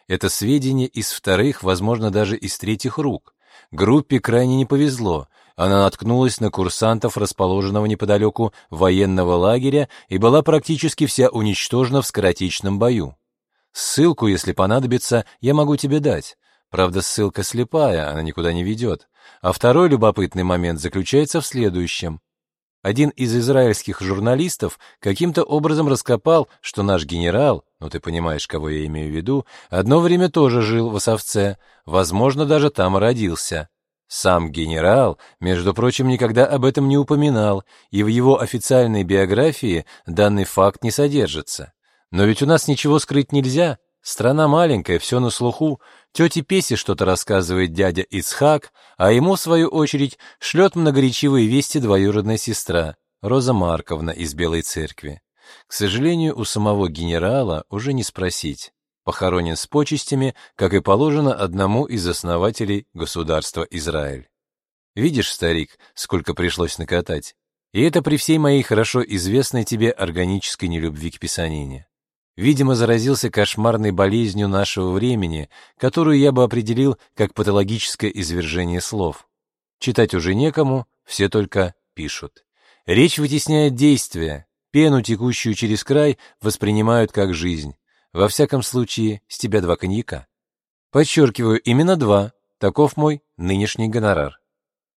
Это сведения из вторых, возможно, даже из третьих рук. Группе крайне не повезло, она наткнулась на курсантов, расположенного неподалеку военного лагеря, и была практически вся уничтожена в скоротечном бою. Ссылку, если понадобится, я могу тебе дать. Правда, ссылка слепая, она никуда не ведет. А второй любопытный момент заключается в следующем. Один из израильских журналистов каким-то образом раскопал, что наш генерал, ну ты понимаешь, кого я имею в виду, одно время тоже жил в Осовце, возможно, даже там родился. Сам генерал, между прочим, никогда об этом не упоминал, и в его официальной биографии данный факт не содержится. Но ведь у нас ничего скрыть нельзя. Страна маленькая, все на слуху. Тете Песе что-то рассказывает дядя Ицхак, а ему, в свою очередь, шлет многоречивые вести двоюродная сестра, Роза Марковна из Белой Церкви. К сожалению, у самого генерала уже не спросить похоронен с почестями, как и положено одному из основателей государства Израиль. Видишь, старик, сколько пришлось накатать. И это при всей моей хорошо известной тебе органической нелюбви к писанине. Видимо, заразился кошмарной болезнью нашего времени, которую я бы определил как патологическое извержение слов. Читать уже некому, все только пишут. Речь вытесняет действия, пену, текущую через край, воспринимают как жизнь. Во всяком случае, с тебя два коньяка. Подчеркиваю, именно два. Таков мой нынешний гонорар.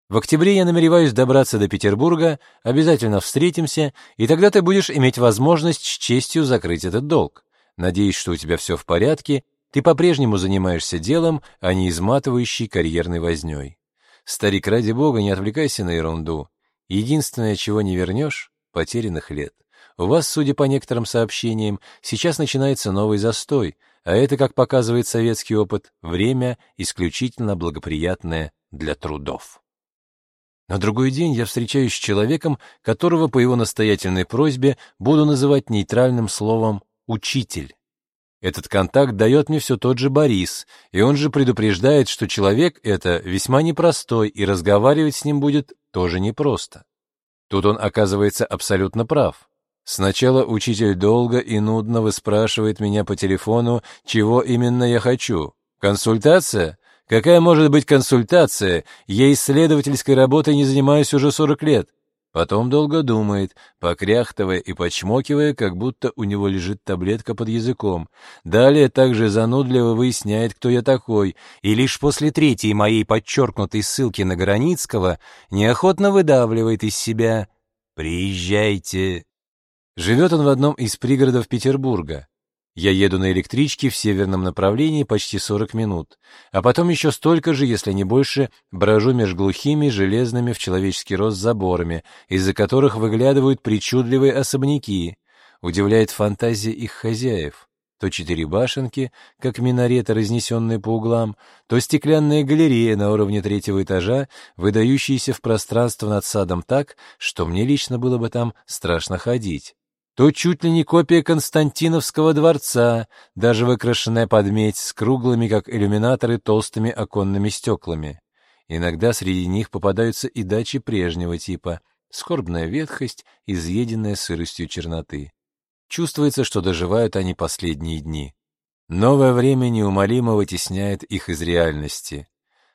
В октябре я намереваюсь добраться до Петербурга, обязательно встретимся, и тогда ты будешь иметь возможность с честью закрыть этот долг. Надеюсь, что у тебя все в порядке, ты по-прежнему занимаешься делом, а не изматывающей карьерной вознёй. Старик, ради бога, не отвлекайся на ерунду. Единственное, чего не вернешь — потерянных лет. У вас, судя по некоторым сообщениям, сейчас начинается новый застой, а это, как показывает советский опыт, время исключительно благоприятное для трудов. На другой день я встречаюсь с человеком, которого по его настоятельной просьбе буду называть нейтральным словом «учитель». Этот контакт дает мне все тот же Борис, и он же предупреждает, что человек это весьма непростой, и разговаривать с ним будет тоже непросто. Тут он оказывается абсолютно прав. Сначала учитель долго и нудно выспрашивает меня по телефону, чего именно я хочу. Консультация? Какая может быть консультация? Я исследовательской работой не занимаюсь уже 40 лет. Потом долго думает, покряхтывая и почмокивая, как будто у него лежит таблетка под языком. Далее также занудливо выясняет, кто я такой, и лишь после третьей моей подчеркнутой ссылки на Границкого неохотно выдавливает из себя «Приезжайте». Живет он в одном из пригородов Петербурга. Я еду на электричке в северном направлении почти 40 минут, а потом еще столько же, если не больше, брожу меж глухими, железными в человеческий рост заборами, из-за которых выглядывают причудливые особняки. Удивляет фантазия их хозяев. То четыре башенки, как минареты, разнесенные по углам, то стеклянная галерея на уровне третьего этажа, выдающаяся в пространство над садом так, что мне лично было бы там страшно ходить то чуть ли не копия Константиновского дворца, даже выкрашенная под медь с круглыми, как иллюминаторы, толстыми оконными стеклами. Иногда среди них попадаются и дачи прежнего типа, скорбная ветхость, изъеденная сыростью черноты. Чувствуется, что доживают они последние дни. Новое время неумолимо вытесняет их из реальности.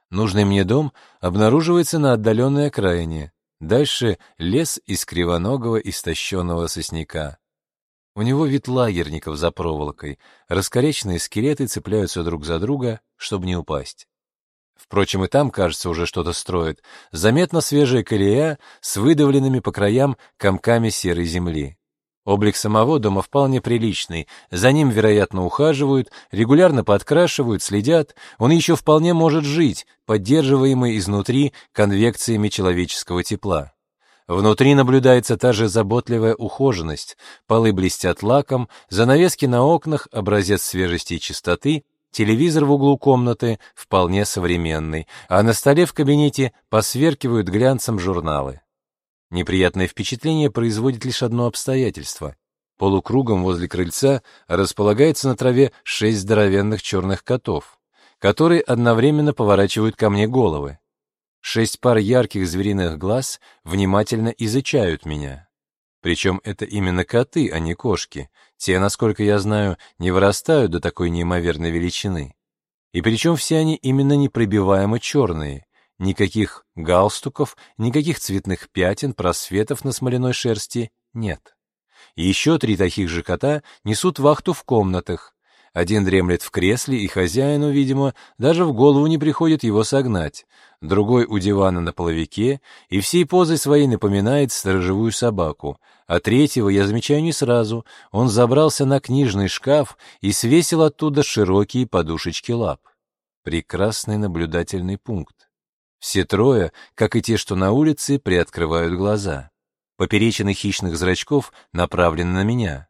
Нужный мне дом обнаруживается на отдаленной окраине. Дальше лес из кривоногого истощенного сосняка. У него вид лагерников за проволокой, раскореченные скелеты цепляются друг за друга, чтобы не упасть. Впрочем, и там, кажется, уже что-то строят. Заметно свежая колея с выдавленными по краям комками серой земли. Облик самого дома вполне приличный. За ним, вероятно, ухаживают, регулярно подкрашивают, следят. Он еще вполне может жить, поддерживаемый изнутри конвекциями человеческого тепла. Внутри наблюдается та же заботливая ухоженность. Полы блестят лаком, занавески на окнах, образец свежести и чистоты, телевизор в углу комнаты вполне современный, а на столе в кабинете посверкивают глянцем журналы. Неприятное впечатление производит лишь одно обстоятельство. Полукругом возле крыльца располагается на траве шесть здоровенных черных котов, которые одновременно поворачивают ко мне головы. Шесть пар ярких звериных глаз внимательно изучают меня. Причем это именно коты, а не кошки. Те, насколько я знаю, не вырастают до такой неимоверной величины. И причем все они именно непробиваемо черные, Никаких галстуков, никаких цветных пятен, просветов на смоляной шерсти нет. еще три таких же кота несут вахту в комнатах. Один дремлет в кресле, и хозяину, видимо, даже в голову не приходит его согнать. Другой у дивана на половике, и всей позой своей напоминает сторожевую собаку. А третьего я замечаю не сразу. Он забрался на книжный шкаф и свесил оттуда широкие подушечки лап. Прекрасный наблюдательный пункт. Все трое, как и те, что на улице, приоткрывают глаза. Поперечины хищных зрачков направлены на меня.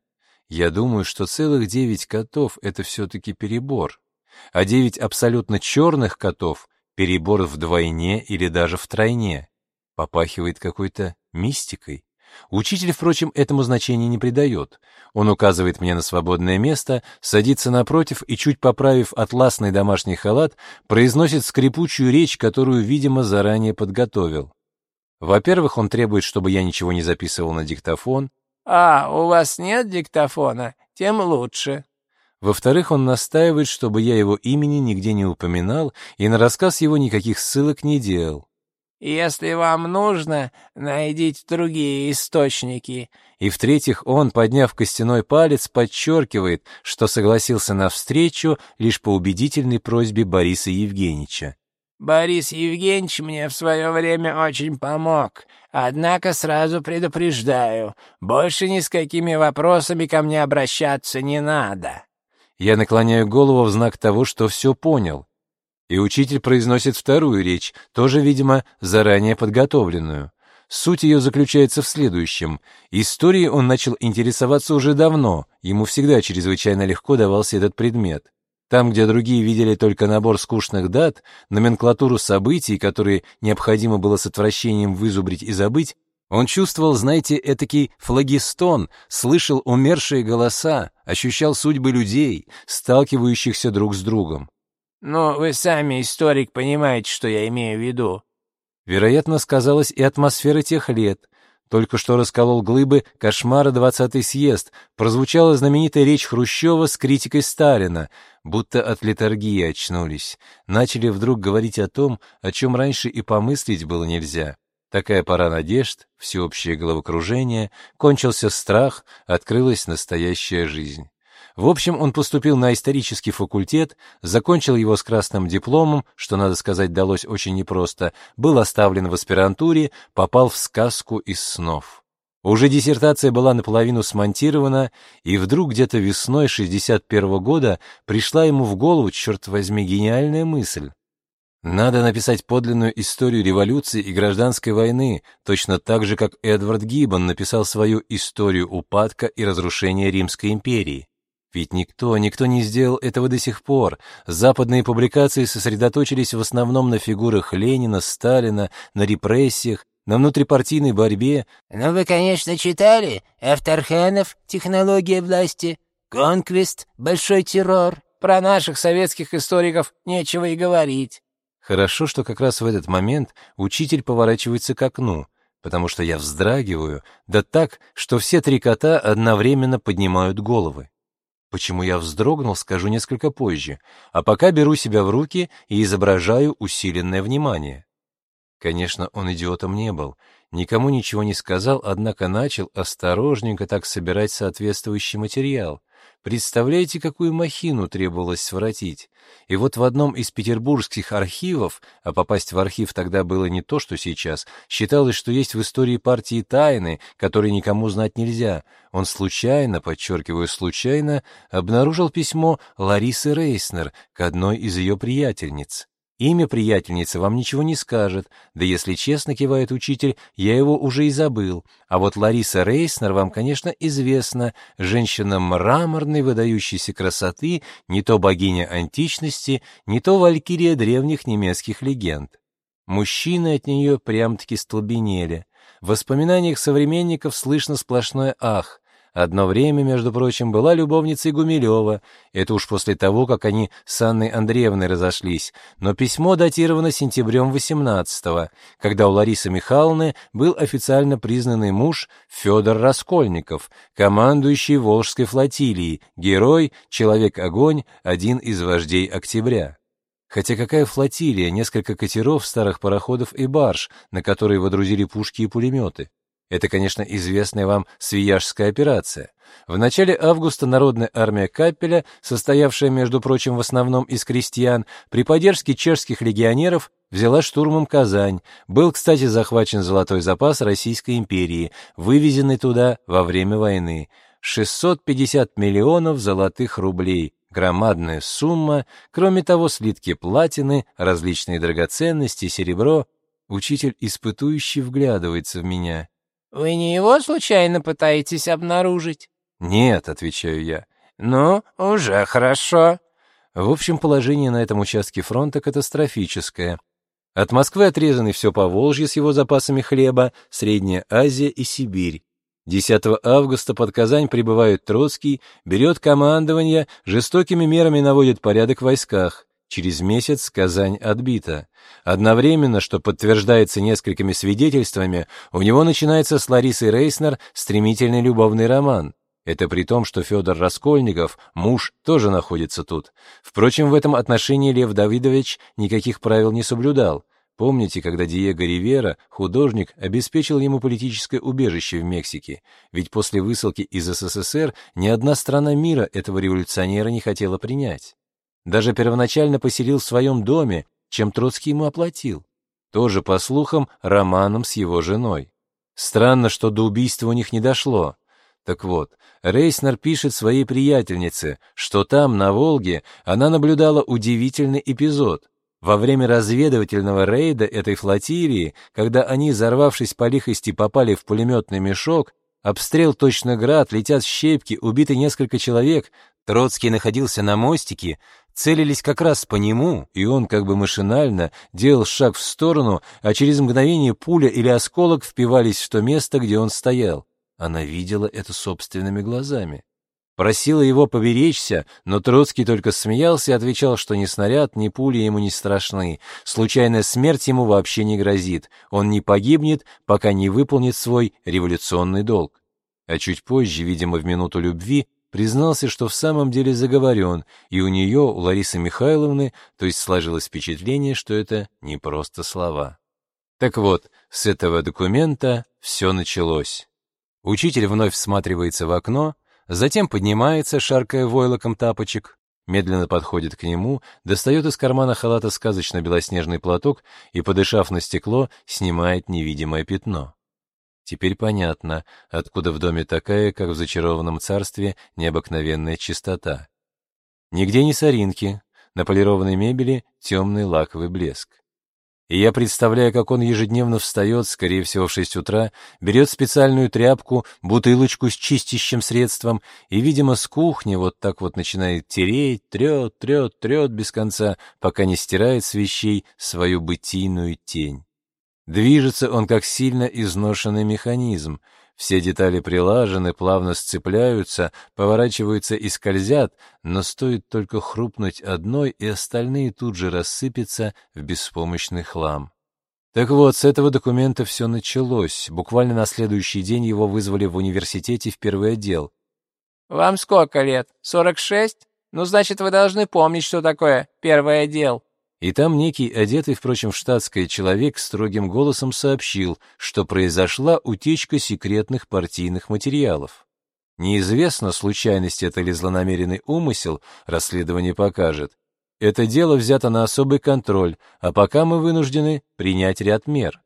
Я думаю, что целых девять котов — это все-таки перебор. А девять абсолютно черных котов — перебор вдвойне или даже втройне. Попахивает какой-то мистикой. Учитель, впрочем, этому значения не придает. Он указывает мне на свободное место, садится напротив и, чуть поправив атласный домашний халат, произносит скрипучую речь, которую, видимо, заранее подготовил. Во-первых, он требует, чтобы я ничего не записывал на диктофон. «А, у вас нет диктофона? Тем лучше». Во-вторых, он настаивает, чтобы я его имени нигде не упоминал и на рассказ его никаких ссылок не делал. Если вам нужно, найдите другие источники. И в-третьих, он, подняв костяной палец, подчеркивает, что согласился на встречу лишь по убедительной просьбе Бориса Евгеньевича. Борис Евгеньевич мне в свое время очень помог. Однако сразу предупреждаю, больше ни с какими вопросами ко мне обращаться не надо». Я наклоняю голову в знак того, что все понял. И учитель произносит вторую речь, тоже, видимо, заранее подготовленную. Суть ее заключается в следующем. Историей он начал интересоваться уже давно, ему всегда чрезвычайно легко давался этот предмет. Там, где другие видели только набор скучных дат, номенклатуру событий, которые необходимо было с отвращением вызубрить и забыть, он чувствовал, знаете, этакий флагистон, слышал умершие голоса, ощущал судьбы людей, сталкивающихся друг с другом. «Ну, вы сами, историк, понимаете, что я имею в виду». Вероятно, сказалась и атмосфера тех лет. Только что расколол глыбы кошмара двадцатый съезд, прозвучала знаменитая речь Хрущева с критикой Сталина, будто от литургии очнулись. Начали вдруг говорить о том, о чем раньше и помыслить было нельзя. Такая пора надежд, всеобщее головокружение, кончился страх, открылась настоящая жизнь. В общем, он поступил на исторический факультет, закончил его с красным дипломом, что, надо сказать, далось очень непросто, был оставлен в аспирантуре, попал в сказку из снов. Уже диссертация была наполовину смонтирована, и вдруг где-то весной 61 -го года пришла ему в голову, черт возьми, гениальная мысль. Надо написать подлинную историю революции и гражданской войны, точно так же, как Эдвард Гиббон написал свою историю упадка и разрушения Римской империи. Ведь никто, никто не сделал этого до сих пор. Западные публикации сосредоточились в основном на фигурах Ленина, Сталина, на репрессиях, на внутрипартийной борьбе. «Ну, вы, конечно, читали Авторхенов «Технология власти», «Конквист», «Большой террор». Про наших советских историков нечего и говорить. Хорошо, что как раз в этот момент учитель поворачивается к окну, потому что я вздрагиваю, да так, что все три кота одновременно поднимают головы. Почему я вздрогнул, скажу несколько позже, а пока беру себя в руки и изображаю усиленное внимание. Конечно, он идиотом не был, никому ничего не сказал, однако начал осторожненько так собирать соответствующий материал. Представляете, какую махину требовалось своротить? И вот в одном из петербургских архивов, а попасть в архив тогда было не то, что сейчас, считалось, что есть в истории партии тайны, которые никому знать нельзя. Он случайно, подчеркиваю, случайно, обнаружил письмо Ларисы Рейснер к одной из ее приятельниц. Имя приятельницы вам ничего не скажет, да если честно, кивает учитель, я его уже и забыл. А вот Лариса Рейснер вам, конечно, известна, женщина мраморной выдающейся красоты, не то богиня античности, не то валькирия древних немецких легенд. Мужчины от нее прям-таки столбенели. В воспоминаниях современников слышно сплошное «ах», Одно время, между прочим, была любовницей Гумилева. Это уж после того, как они с Анной Андреевной разошлись. Но письмо датировано сентябрем 18-го, когда у Ларисы Михайловны был официально признанный муж Федор Раскольников, командующий Волжской флотилией, герой, человек-огонь, один из вождей октября. Хотя какая флотилия, несколько катеров, старых пароходов и барж, на которые водрузили пушки и пулеметы. Это, конечно, известная вам Свияжская операция. В начале августа Народная армия Капеля, состоявшая, между прочим, в основном из крестьян, при поддержке чешских легионеров взяла штурмом Казань. Был, кстати, захвачен золотой запас Российской империи, вывезенный туда во время войны. 650 миллионов золотых рублей. Громадная сумма, кроме того, слитки платины, различные драгоценности, серебро. Учитель испытующий вглядывается в меня. Вы не его случайно пытаетесь обнаружить? Нет, отвечаю я. Ну, уже хорошо. В общем, положение на этом участке фронта катастрофическое. От Москвы отрезаны все Поволжье с его запасами хлеба, Средняя Азия и Сибирь. 10 августа под Казань прибывает Троцкий, берет командование, жестокими мерами наводит порядок в войсках. Через месяц Казань отбита. Одновременно, что подтверждается несколькими свидетельствами, у него начинается с Ларисой Рейснер стремительный любовный роман. Это при том, что Федор Раскольников, муж, тоже находится тут. Впрочем, в этом отношении Лев Давидович никаких правил не соблюдал. Помните, когда Диего Ривера, художник, обеспечил ему политическое убежище в Мексике? Ведь после высылки из СССР ни одна страна мира этого революционера не хотела принять. Даже первоначально поселил в своем доме, чем Троцкий ему оплатил. Тоже, по слухам, романом с его женой. Странно, что до убийства у них не дошло. Так вот, Рейснер пишет своей приятельнице, что там, на Волге, она наблюдала удивительный эпизод. Во время разведывательного рейда этой флотилии, когда они, взорвавшись по лихости, попали в пулеметный мешок, обстрел точно град, летят щепки, убиты несколько человек, Троцкий находился на мостике, целились как раз по нему, и он как бы машинально делал шаг в сторону, а через мгновение пуля или осколок впивались в то место, где он стоял. Она видела это собственными глазами. Просила его поберечься, но Троцкий только смеялся и отвечал, что ни снаряд, ни пули ему не страшны. Случайная смерть ему вообще не грозит. Он не погибнет, пока не выполнит свой революционный долг. А чуть позже, видимо, в минуту любви, признался, что в самом деле заговорен, и у нее, у Ларисы Михайловны, то есть сложилось впечатление, что это не просто слова. Так вот, с этого документа все началось. Учитель вновь всматривается в окно, затем поднимается, шаркая войлоком тапочек, медленно подходит к нему, достает из кармана халата сказочно-белоснежный платок и, подышав на стекло, снимает невидимое пятно. Теперь понятно, откуда в доме такая, как в зачарованном царстве, необыкновенная чистота. Нигде не соринки, на полированной мебели темный лаковый блеск. И я представляю, как он ежедневно встает, скорее всего, в шесть утра, берет специальную тряпку, бутылочку с чистящим средством и, видимо, с кухни вот так вот начинает тереть, трет, трет, трет без конца, пока не стирает с вещей свою бытийную тень. Движется он как сильно изношенный механизм, все детали прилажены, плавно сцепляются, поворачиваются и скользят, но стоит только хрупнуть одной, и остальные тут же рассыпятся в беспомощный хлам. Так вот, с этого документа все началось. Буквально на следующий день его вызвали в университете в первый отдел. «Вам сколько лет? Сорок шесть? Ну, значит, вы должны помнить, что такое первый отдел». И там некий, одетый, впрочем, в штатское человек, строгим голосом сообщил, что произошла утечка секретных партийных материалов. Неизвестно, случайность это или злонамеренный умысел, расследование покажет. Это дело взято на особый контроль, а пока мы вынуждены принять ряд мер.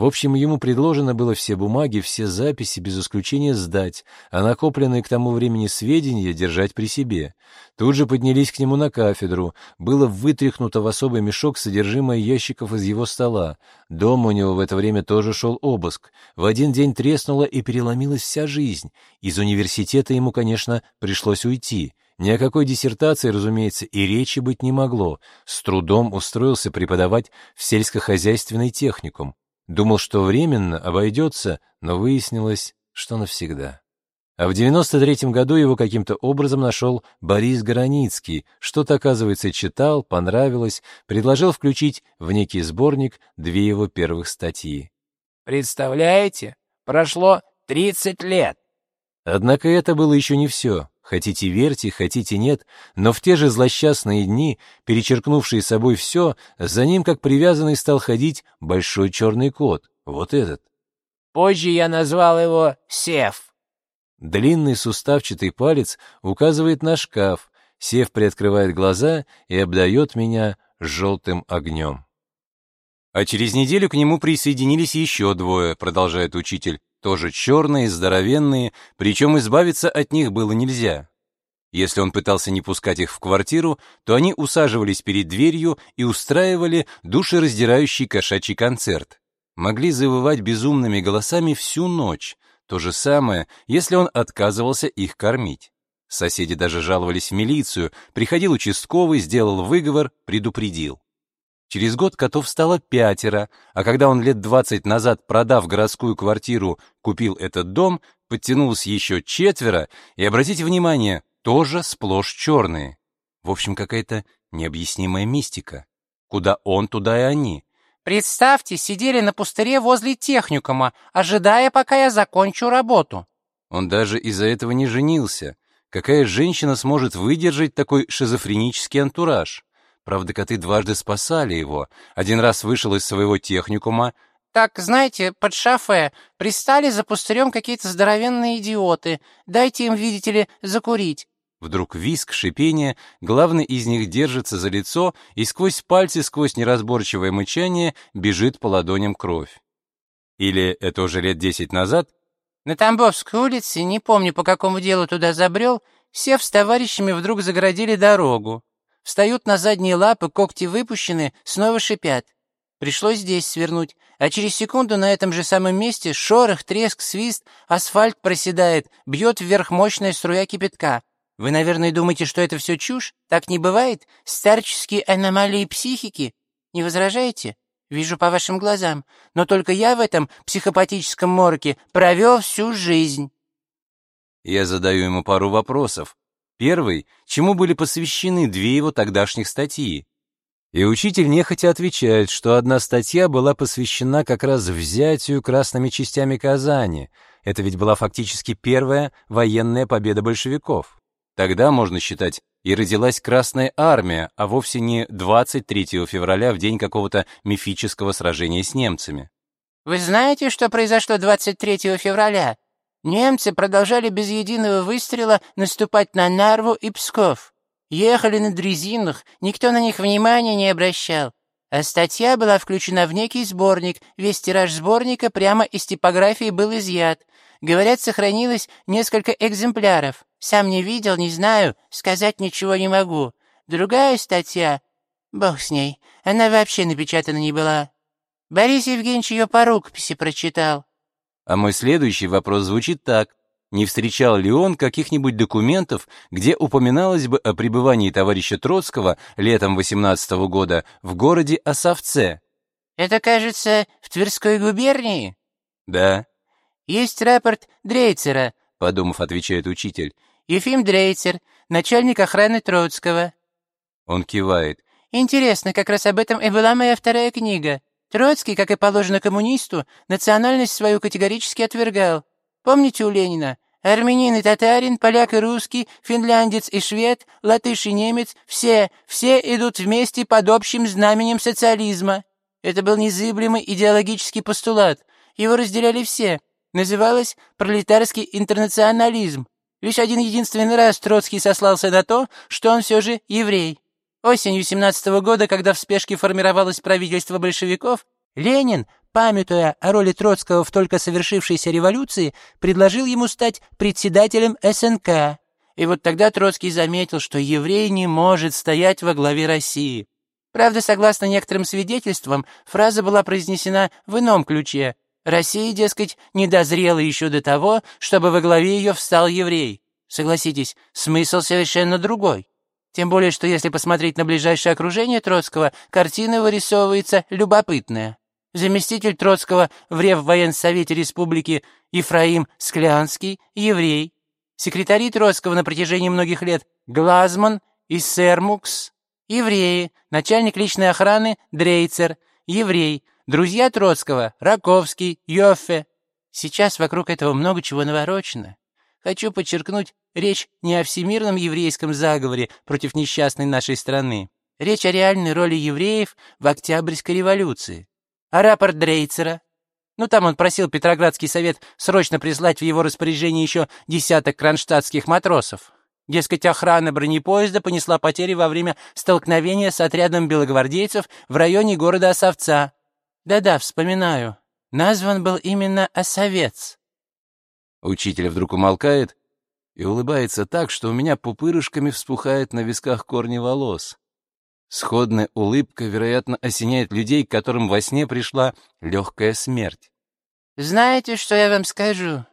В общем, ему предложено было все бумаги, все записи без исключения сдать, а накопленные к тому времени сведения держать при себе. Тут же поднялись к нему на кафедру, было вытряхнуто в особый мешок содержимое ящиков из его стола. Дома у него в это время тоже шел обыск. В один день треснула и переломилась вся жизнь. Из университета ему, конечно, пришлось уйти. Ни о какой диссертации, разумеется, и речи быть не могло. С трудом устроился преподавать в сельскохозяйственный техникум. Думал, что временно обойдется, но выяснилось, что навсегда. А в 93-м году его каким-то образом нашел Борис Границкий, что-то, оказывается, читал, понравилось, предложил включить в некий сборник две его первых статьи. «Представляете, прошло 30 лет!» Однако это было еще не все. Хотите верьте, хотите нет, но в те же злосчастные дни, перечеркнувшие собой все, за ним, как привязанный, стал ходить большой черный кот, вот этот. Позже я назвал его Сев. Длинный суставчатый палец указывает на шкаф, Сев приоткрывает глаза и обдает меня желтым огнем. А через неделю к нему присоединились еще двое, продолжает учитель тоже черные, здоровенные, причем избавиться от них было нельзя. Если он пытался не пускать их в квартиру, то они усаживались перед дверью и устраивали душераздирающий кошачий концерт. Могли завывать безумными голосами всю ночь. То же самое, если он отказывался их кормить. Соседи даже жаловались в милицию, приходил участковый, сделал выговор, предупредил. Через год котов стало пятеро, а когда он лет двадцать назад, продав городскую квартиру, купил этот дом, подтянулось еще четверо, и, обратите внимание, тоже сплошь черные. В общем, какая-то необъяснимая мистика. Куда он, туда и они. Представьте, сидели на пустыре возле техникума, ожидая, пока я закончу работу. Он даже из-за этого не женился. Какая женщина сможет выдержать такой шизофренический антураж? Правда, коты дважды спасали его. Один раз вышел из своего техникума. «Так, знаете, под шафе пристали за пустырем какие-то здоровенные идиоты. Дайте им, видите ли, закурить. Вдруг виск, шипение, главный из них держится за лицо, и сквозь пальцы, сквозь неразборчивое мычание бежит по ладоням кровь. Или это уже лет десять назад? На Тамбовской улице, не помню, по какому делу туда забрел, сев с товарищами вдруг загородили дорогу. Встают на задние лапы, когти выпущены, снова шипят. Пришлось здесь свернуть, а через секунду на этом же самом месте шорох, треск, свист, асфальт проседает, бьет вверх мощная струя кипятка. Вы, наверное, думаете, что это все чушь? Так не бывает? Старческие аномалии психики? Не возражаете? Вижу по вашим глазам. Но только я в этом психопатическом морке провел всю жизнь. Я задаю ему пару вопросов. Первый, чему были посвящены две его тогдашних статьи. И учитель нехотя отвечает, что одна статья была посвящена как раз взятию красными частями Казани. Это ведь была фактически первая военная победа большевиков. Тогда, можно считать, и родилась Красная Армия, а вовсе не 23 февраля в день какого-то мифического сражения с немцами. Вы знаете, что произошло 23 февраля? Немцы продолжали без единого выстрела наступать на Нарву и Псков. Ехали на дрезинах, никто на них внимания не обращал. А статья была включена в некий сборник, весь тираж сборника прямо из типографии был изъят. Говорят, сохранилось несколько экземпляров. Сам не видел, не знаю, сказать ничего не могу. Другая статья... Бог с ней, она вообще напечатана не была. Борис Евгеньевич ее по рукописи прочитал. А мой следующий вопрос звучит так. Не встречал ли он каких-нибудь документов, где упоминалось бы о пребывании товарища Троцкого летом 18 -го года в городе Осовце? Это, кажется, в Тверской губернии? Да. Есть рапорт Дрейцера, подумав, отвечает учитель. Ефим Дрейцер, начальник охраны Троцкого. Он кивает. Интересно, как раз об этом и была моя вторая книга. Троцкий, как и положено коммунисту, национальность свою категорически отвергал. Помните у Ленина? Армянин и татарин, поляк и русский, финляндец и швед, латыш и немец — все, все идут вместе под общим знаменем социализма. Это был незыблемый идеологический постулат. Его разделяли все. Называлось «пролетарский интернационализм». Лишь один единственный раз Троцкий сослался на то, что он все же еврей. Осенью 17 -го года, когда в спешке формировалось правительство большевиков, Ленин, памятуя о роли Троцкого в только совершившейся революции, предложил ему стать председателем СНК. И вот тогда Троцкий заметил, что еврей не может стоять во главе России. Правда, согласно некоторым свидетельствам, фраза была произнесена в ином ключе. Россия, дескать, не дозрела еще до того, чтобы во главе ее встал еврей. Согласитесь, смысл совершенно другой. Тем более, что если посмотреть на ближайшее окружение Троцкого, картина вырисовывается любопытная. Заместитель Троцкого в Реввоенсовете Республики Ефраим Склянский — еврей. Секретари Троцкого на протяжении многих лет Глазман и Сермукс — евреи. Начальник личной охраны Дрейцер — еврей. Друзья Троцкого — Раковский, Йоффе. Сейчас вокруг этого много чего наворочено. Хочу подчеркнуть, речь не о всемирном еврейском заговоре против несчастной нашей страны. Речь о реальной роли евреев в Октябрьской революции. А рапорт Дрейцера? Ну, там он просил Петроградский совет срочно прислать в его распоряжение еще десяток кронштадтских матросов. Дескать, охрана бронепоезда понесла потери во время столкновения с отрядом белогвардейцев в районе города Осовца. Да-да, вспоминаю. Назван был именно Осовец. Учитель вдруг умолкает и улыбается так, что у меня пупырышками вспухает на висках корни волос. Сходная улыбка, вероятно, осеняет людей, которым во сне пришла легкая смерть. «Знаете, что я вам скажу?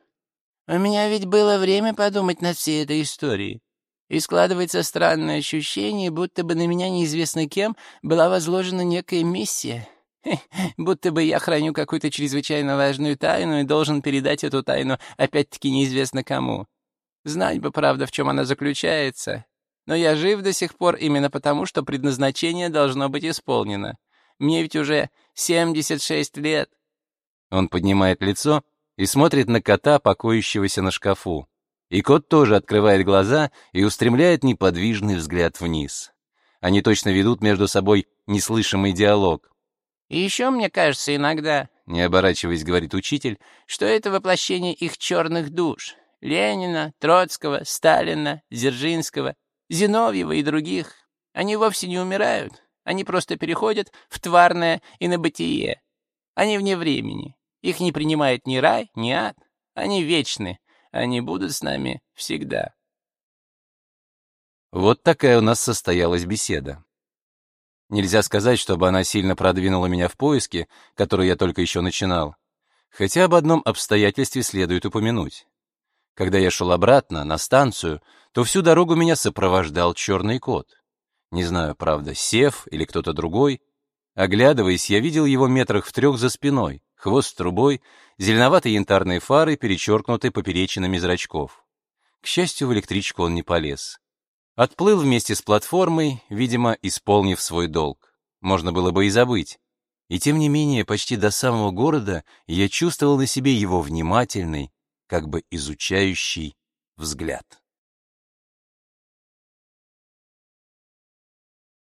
У меня ведь было время подумать над всей этой историей. И складывается странное ощущение, будто бы на меня неизвестно кем была возложена некая миссия. Будто бы я храню какую-то чрезвычайно важную тайну и должен передать эту тайну опять-таки неизвестно кому. Знать бы, правда, в чем она заключается. Но я жив до сих пор именно потому, что предназначение должно быть исполнено. Мне ведь уже 76 лет. Он поднимает лицо и смотрит на кота, покоящегося на шкафу. И кот тоже открывает глаза и устремляет неподвижный взгляд вниз. Они точно ведут между собой неслышимый диалог. И еще мне кажется иногда, не оборачиваясь, говорит учитель, что это воплощение их черных душ. Ленина, Троцкого, Сталина, Дзержинского, Зиновьева и других. Они вовсе не умирают, они просто переходят в тварное и на бытие. Они вне времени. Их не принимает ни рай, ни ад. Они вечны. Они будут с нами всегда. Вот такая у нас состоялась беседа. Нельзя сказать, чтобы она сильно продвинула меня в поиске, который я только еще начинал. Хотя об одном обстоятельстве следует упомянуть. Когда я шел обратно, на станцию, то всю дорогу меня сопровождал черный кот. Не знаю, правда, Сев или кто-то другой. Оглядываясь, я видел его метрах в трех за спиной, хвост трубой, зеленоватые янтарные фары, перечеркнутые поперечинами зрачков. К счастью, в электричку он не полез. Отплыл вместе с платформой, видимо, исполнив свой долг. Можно было бы и забыть. И тем не менее, почти до самого города я чувствовал на себе его внимательный, как бы изучающий взгляд.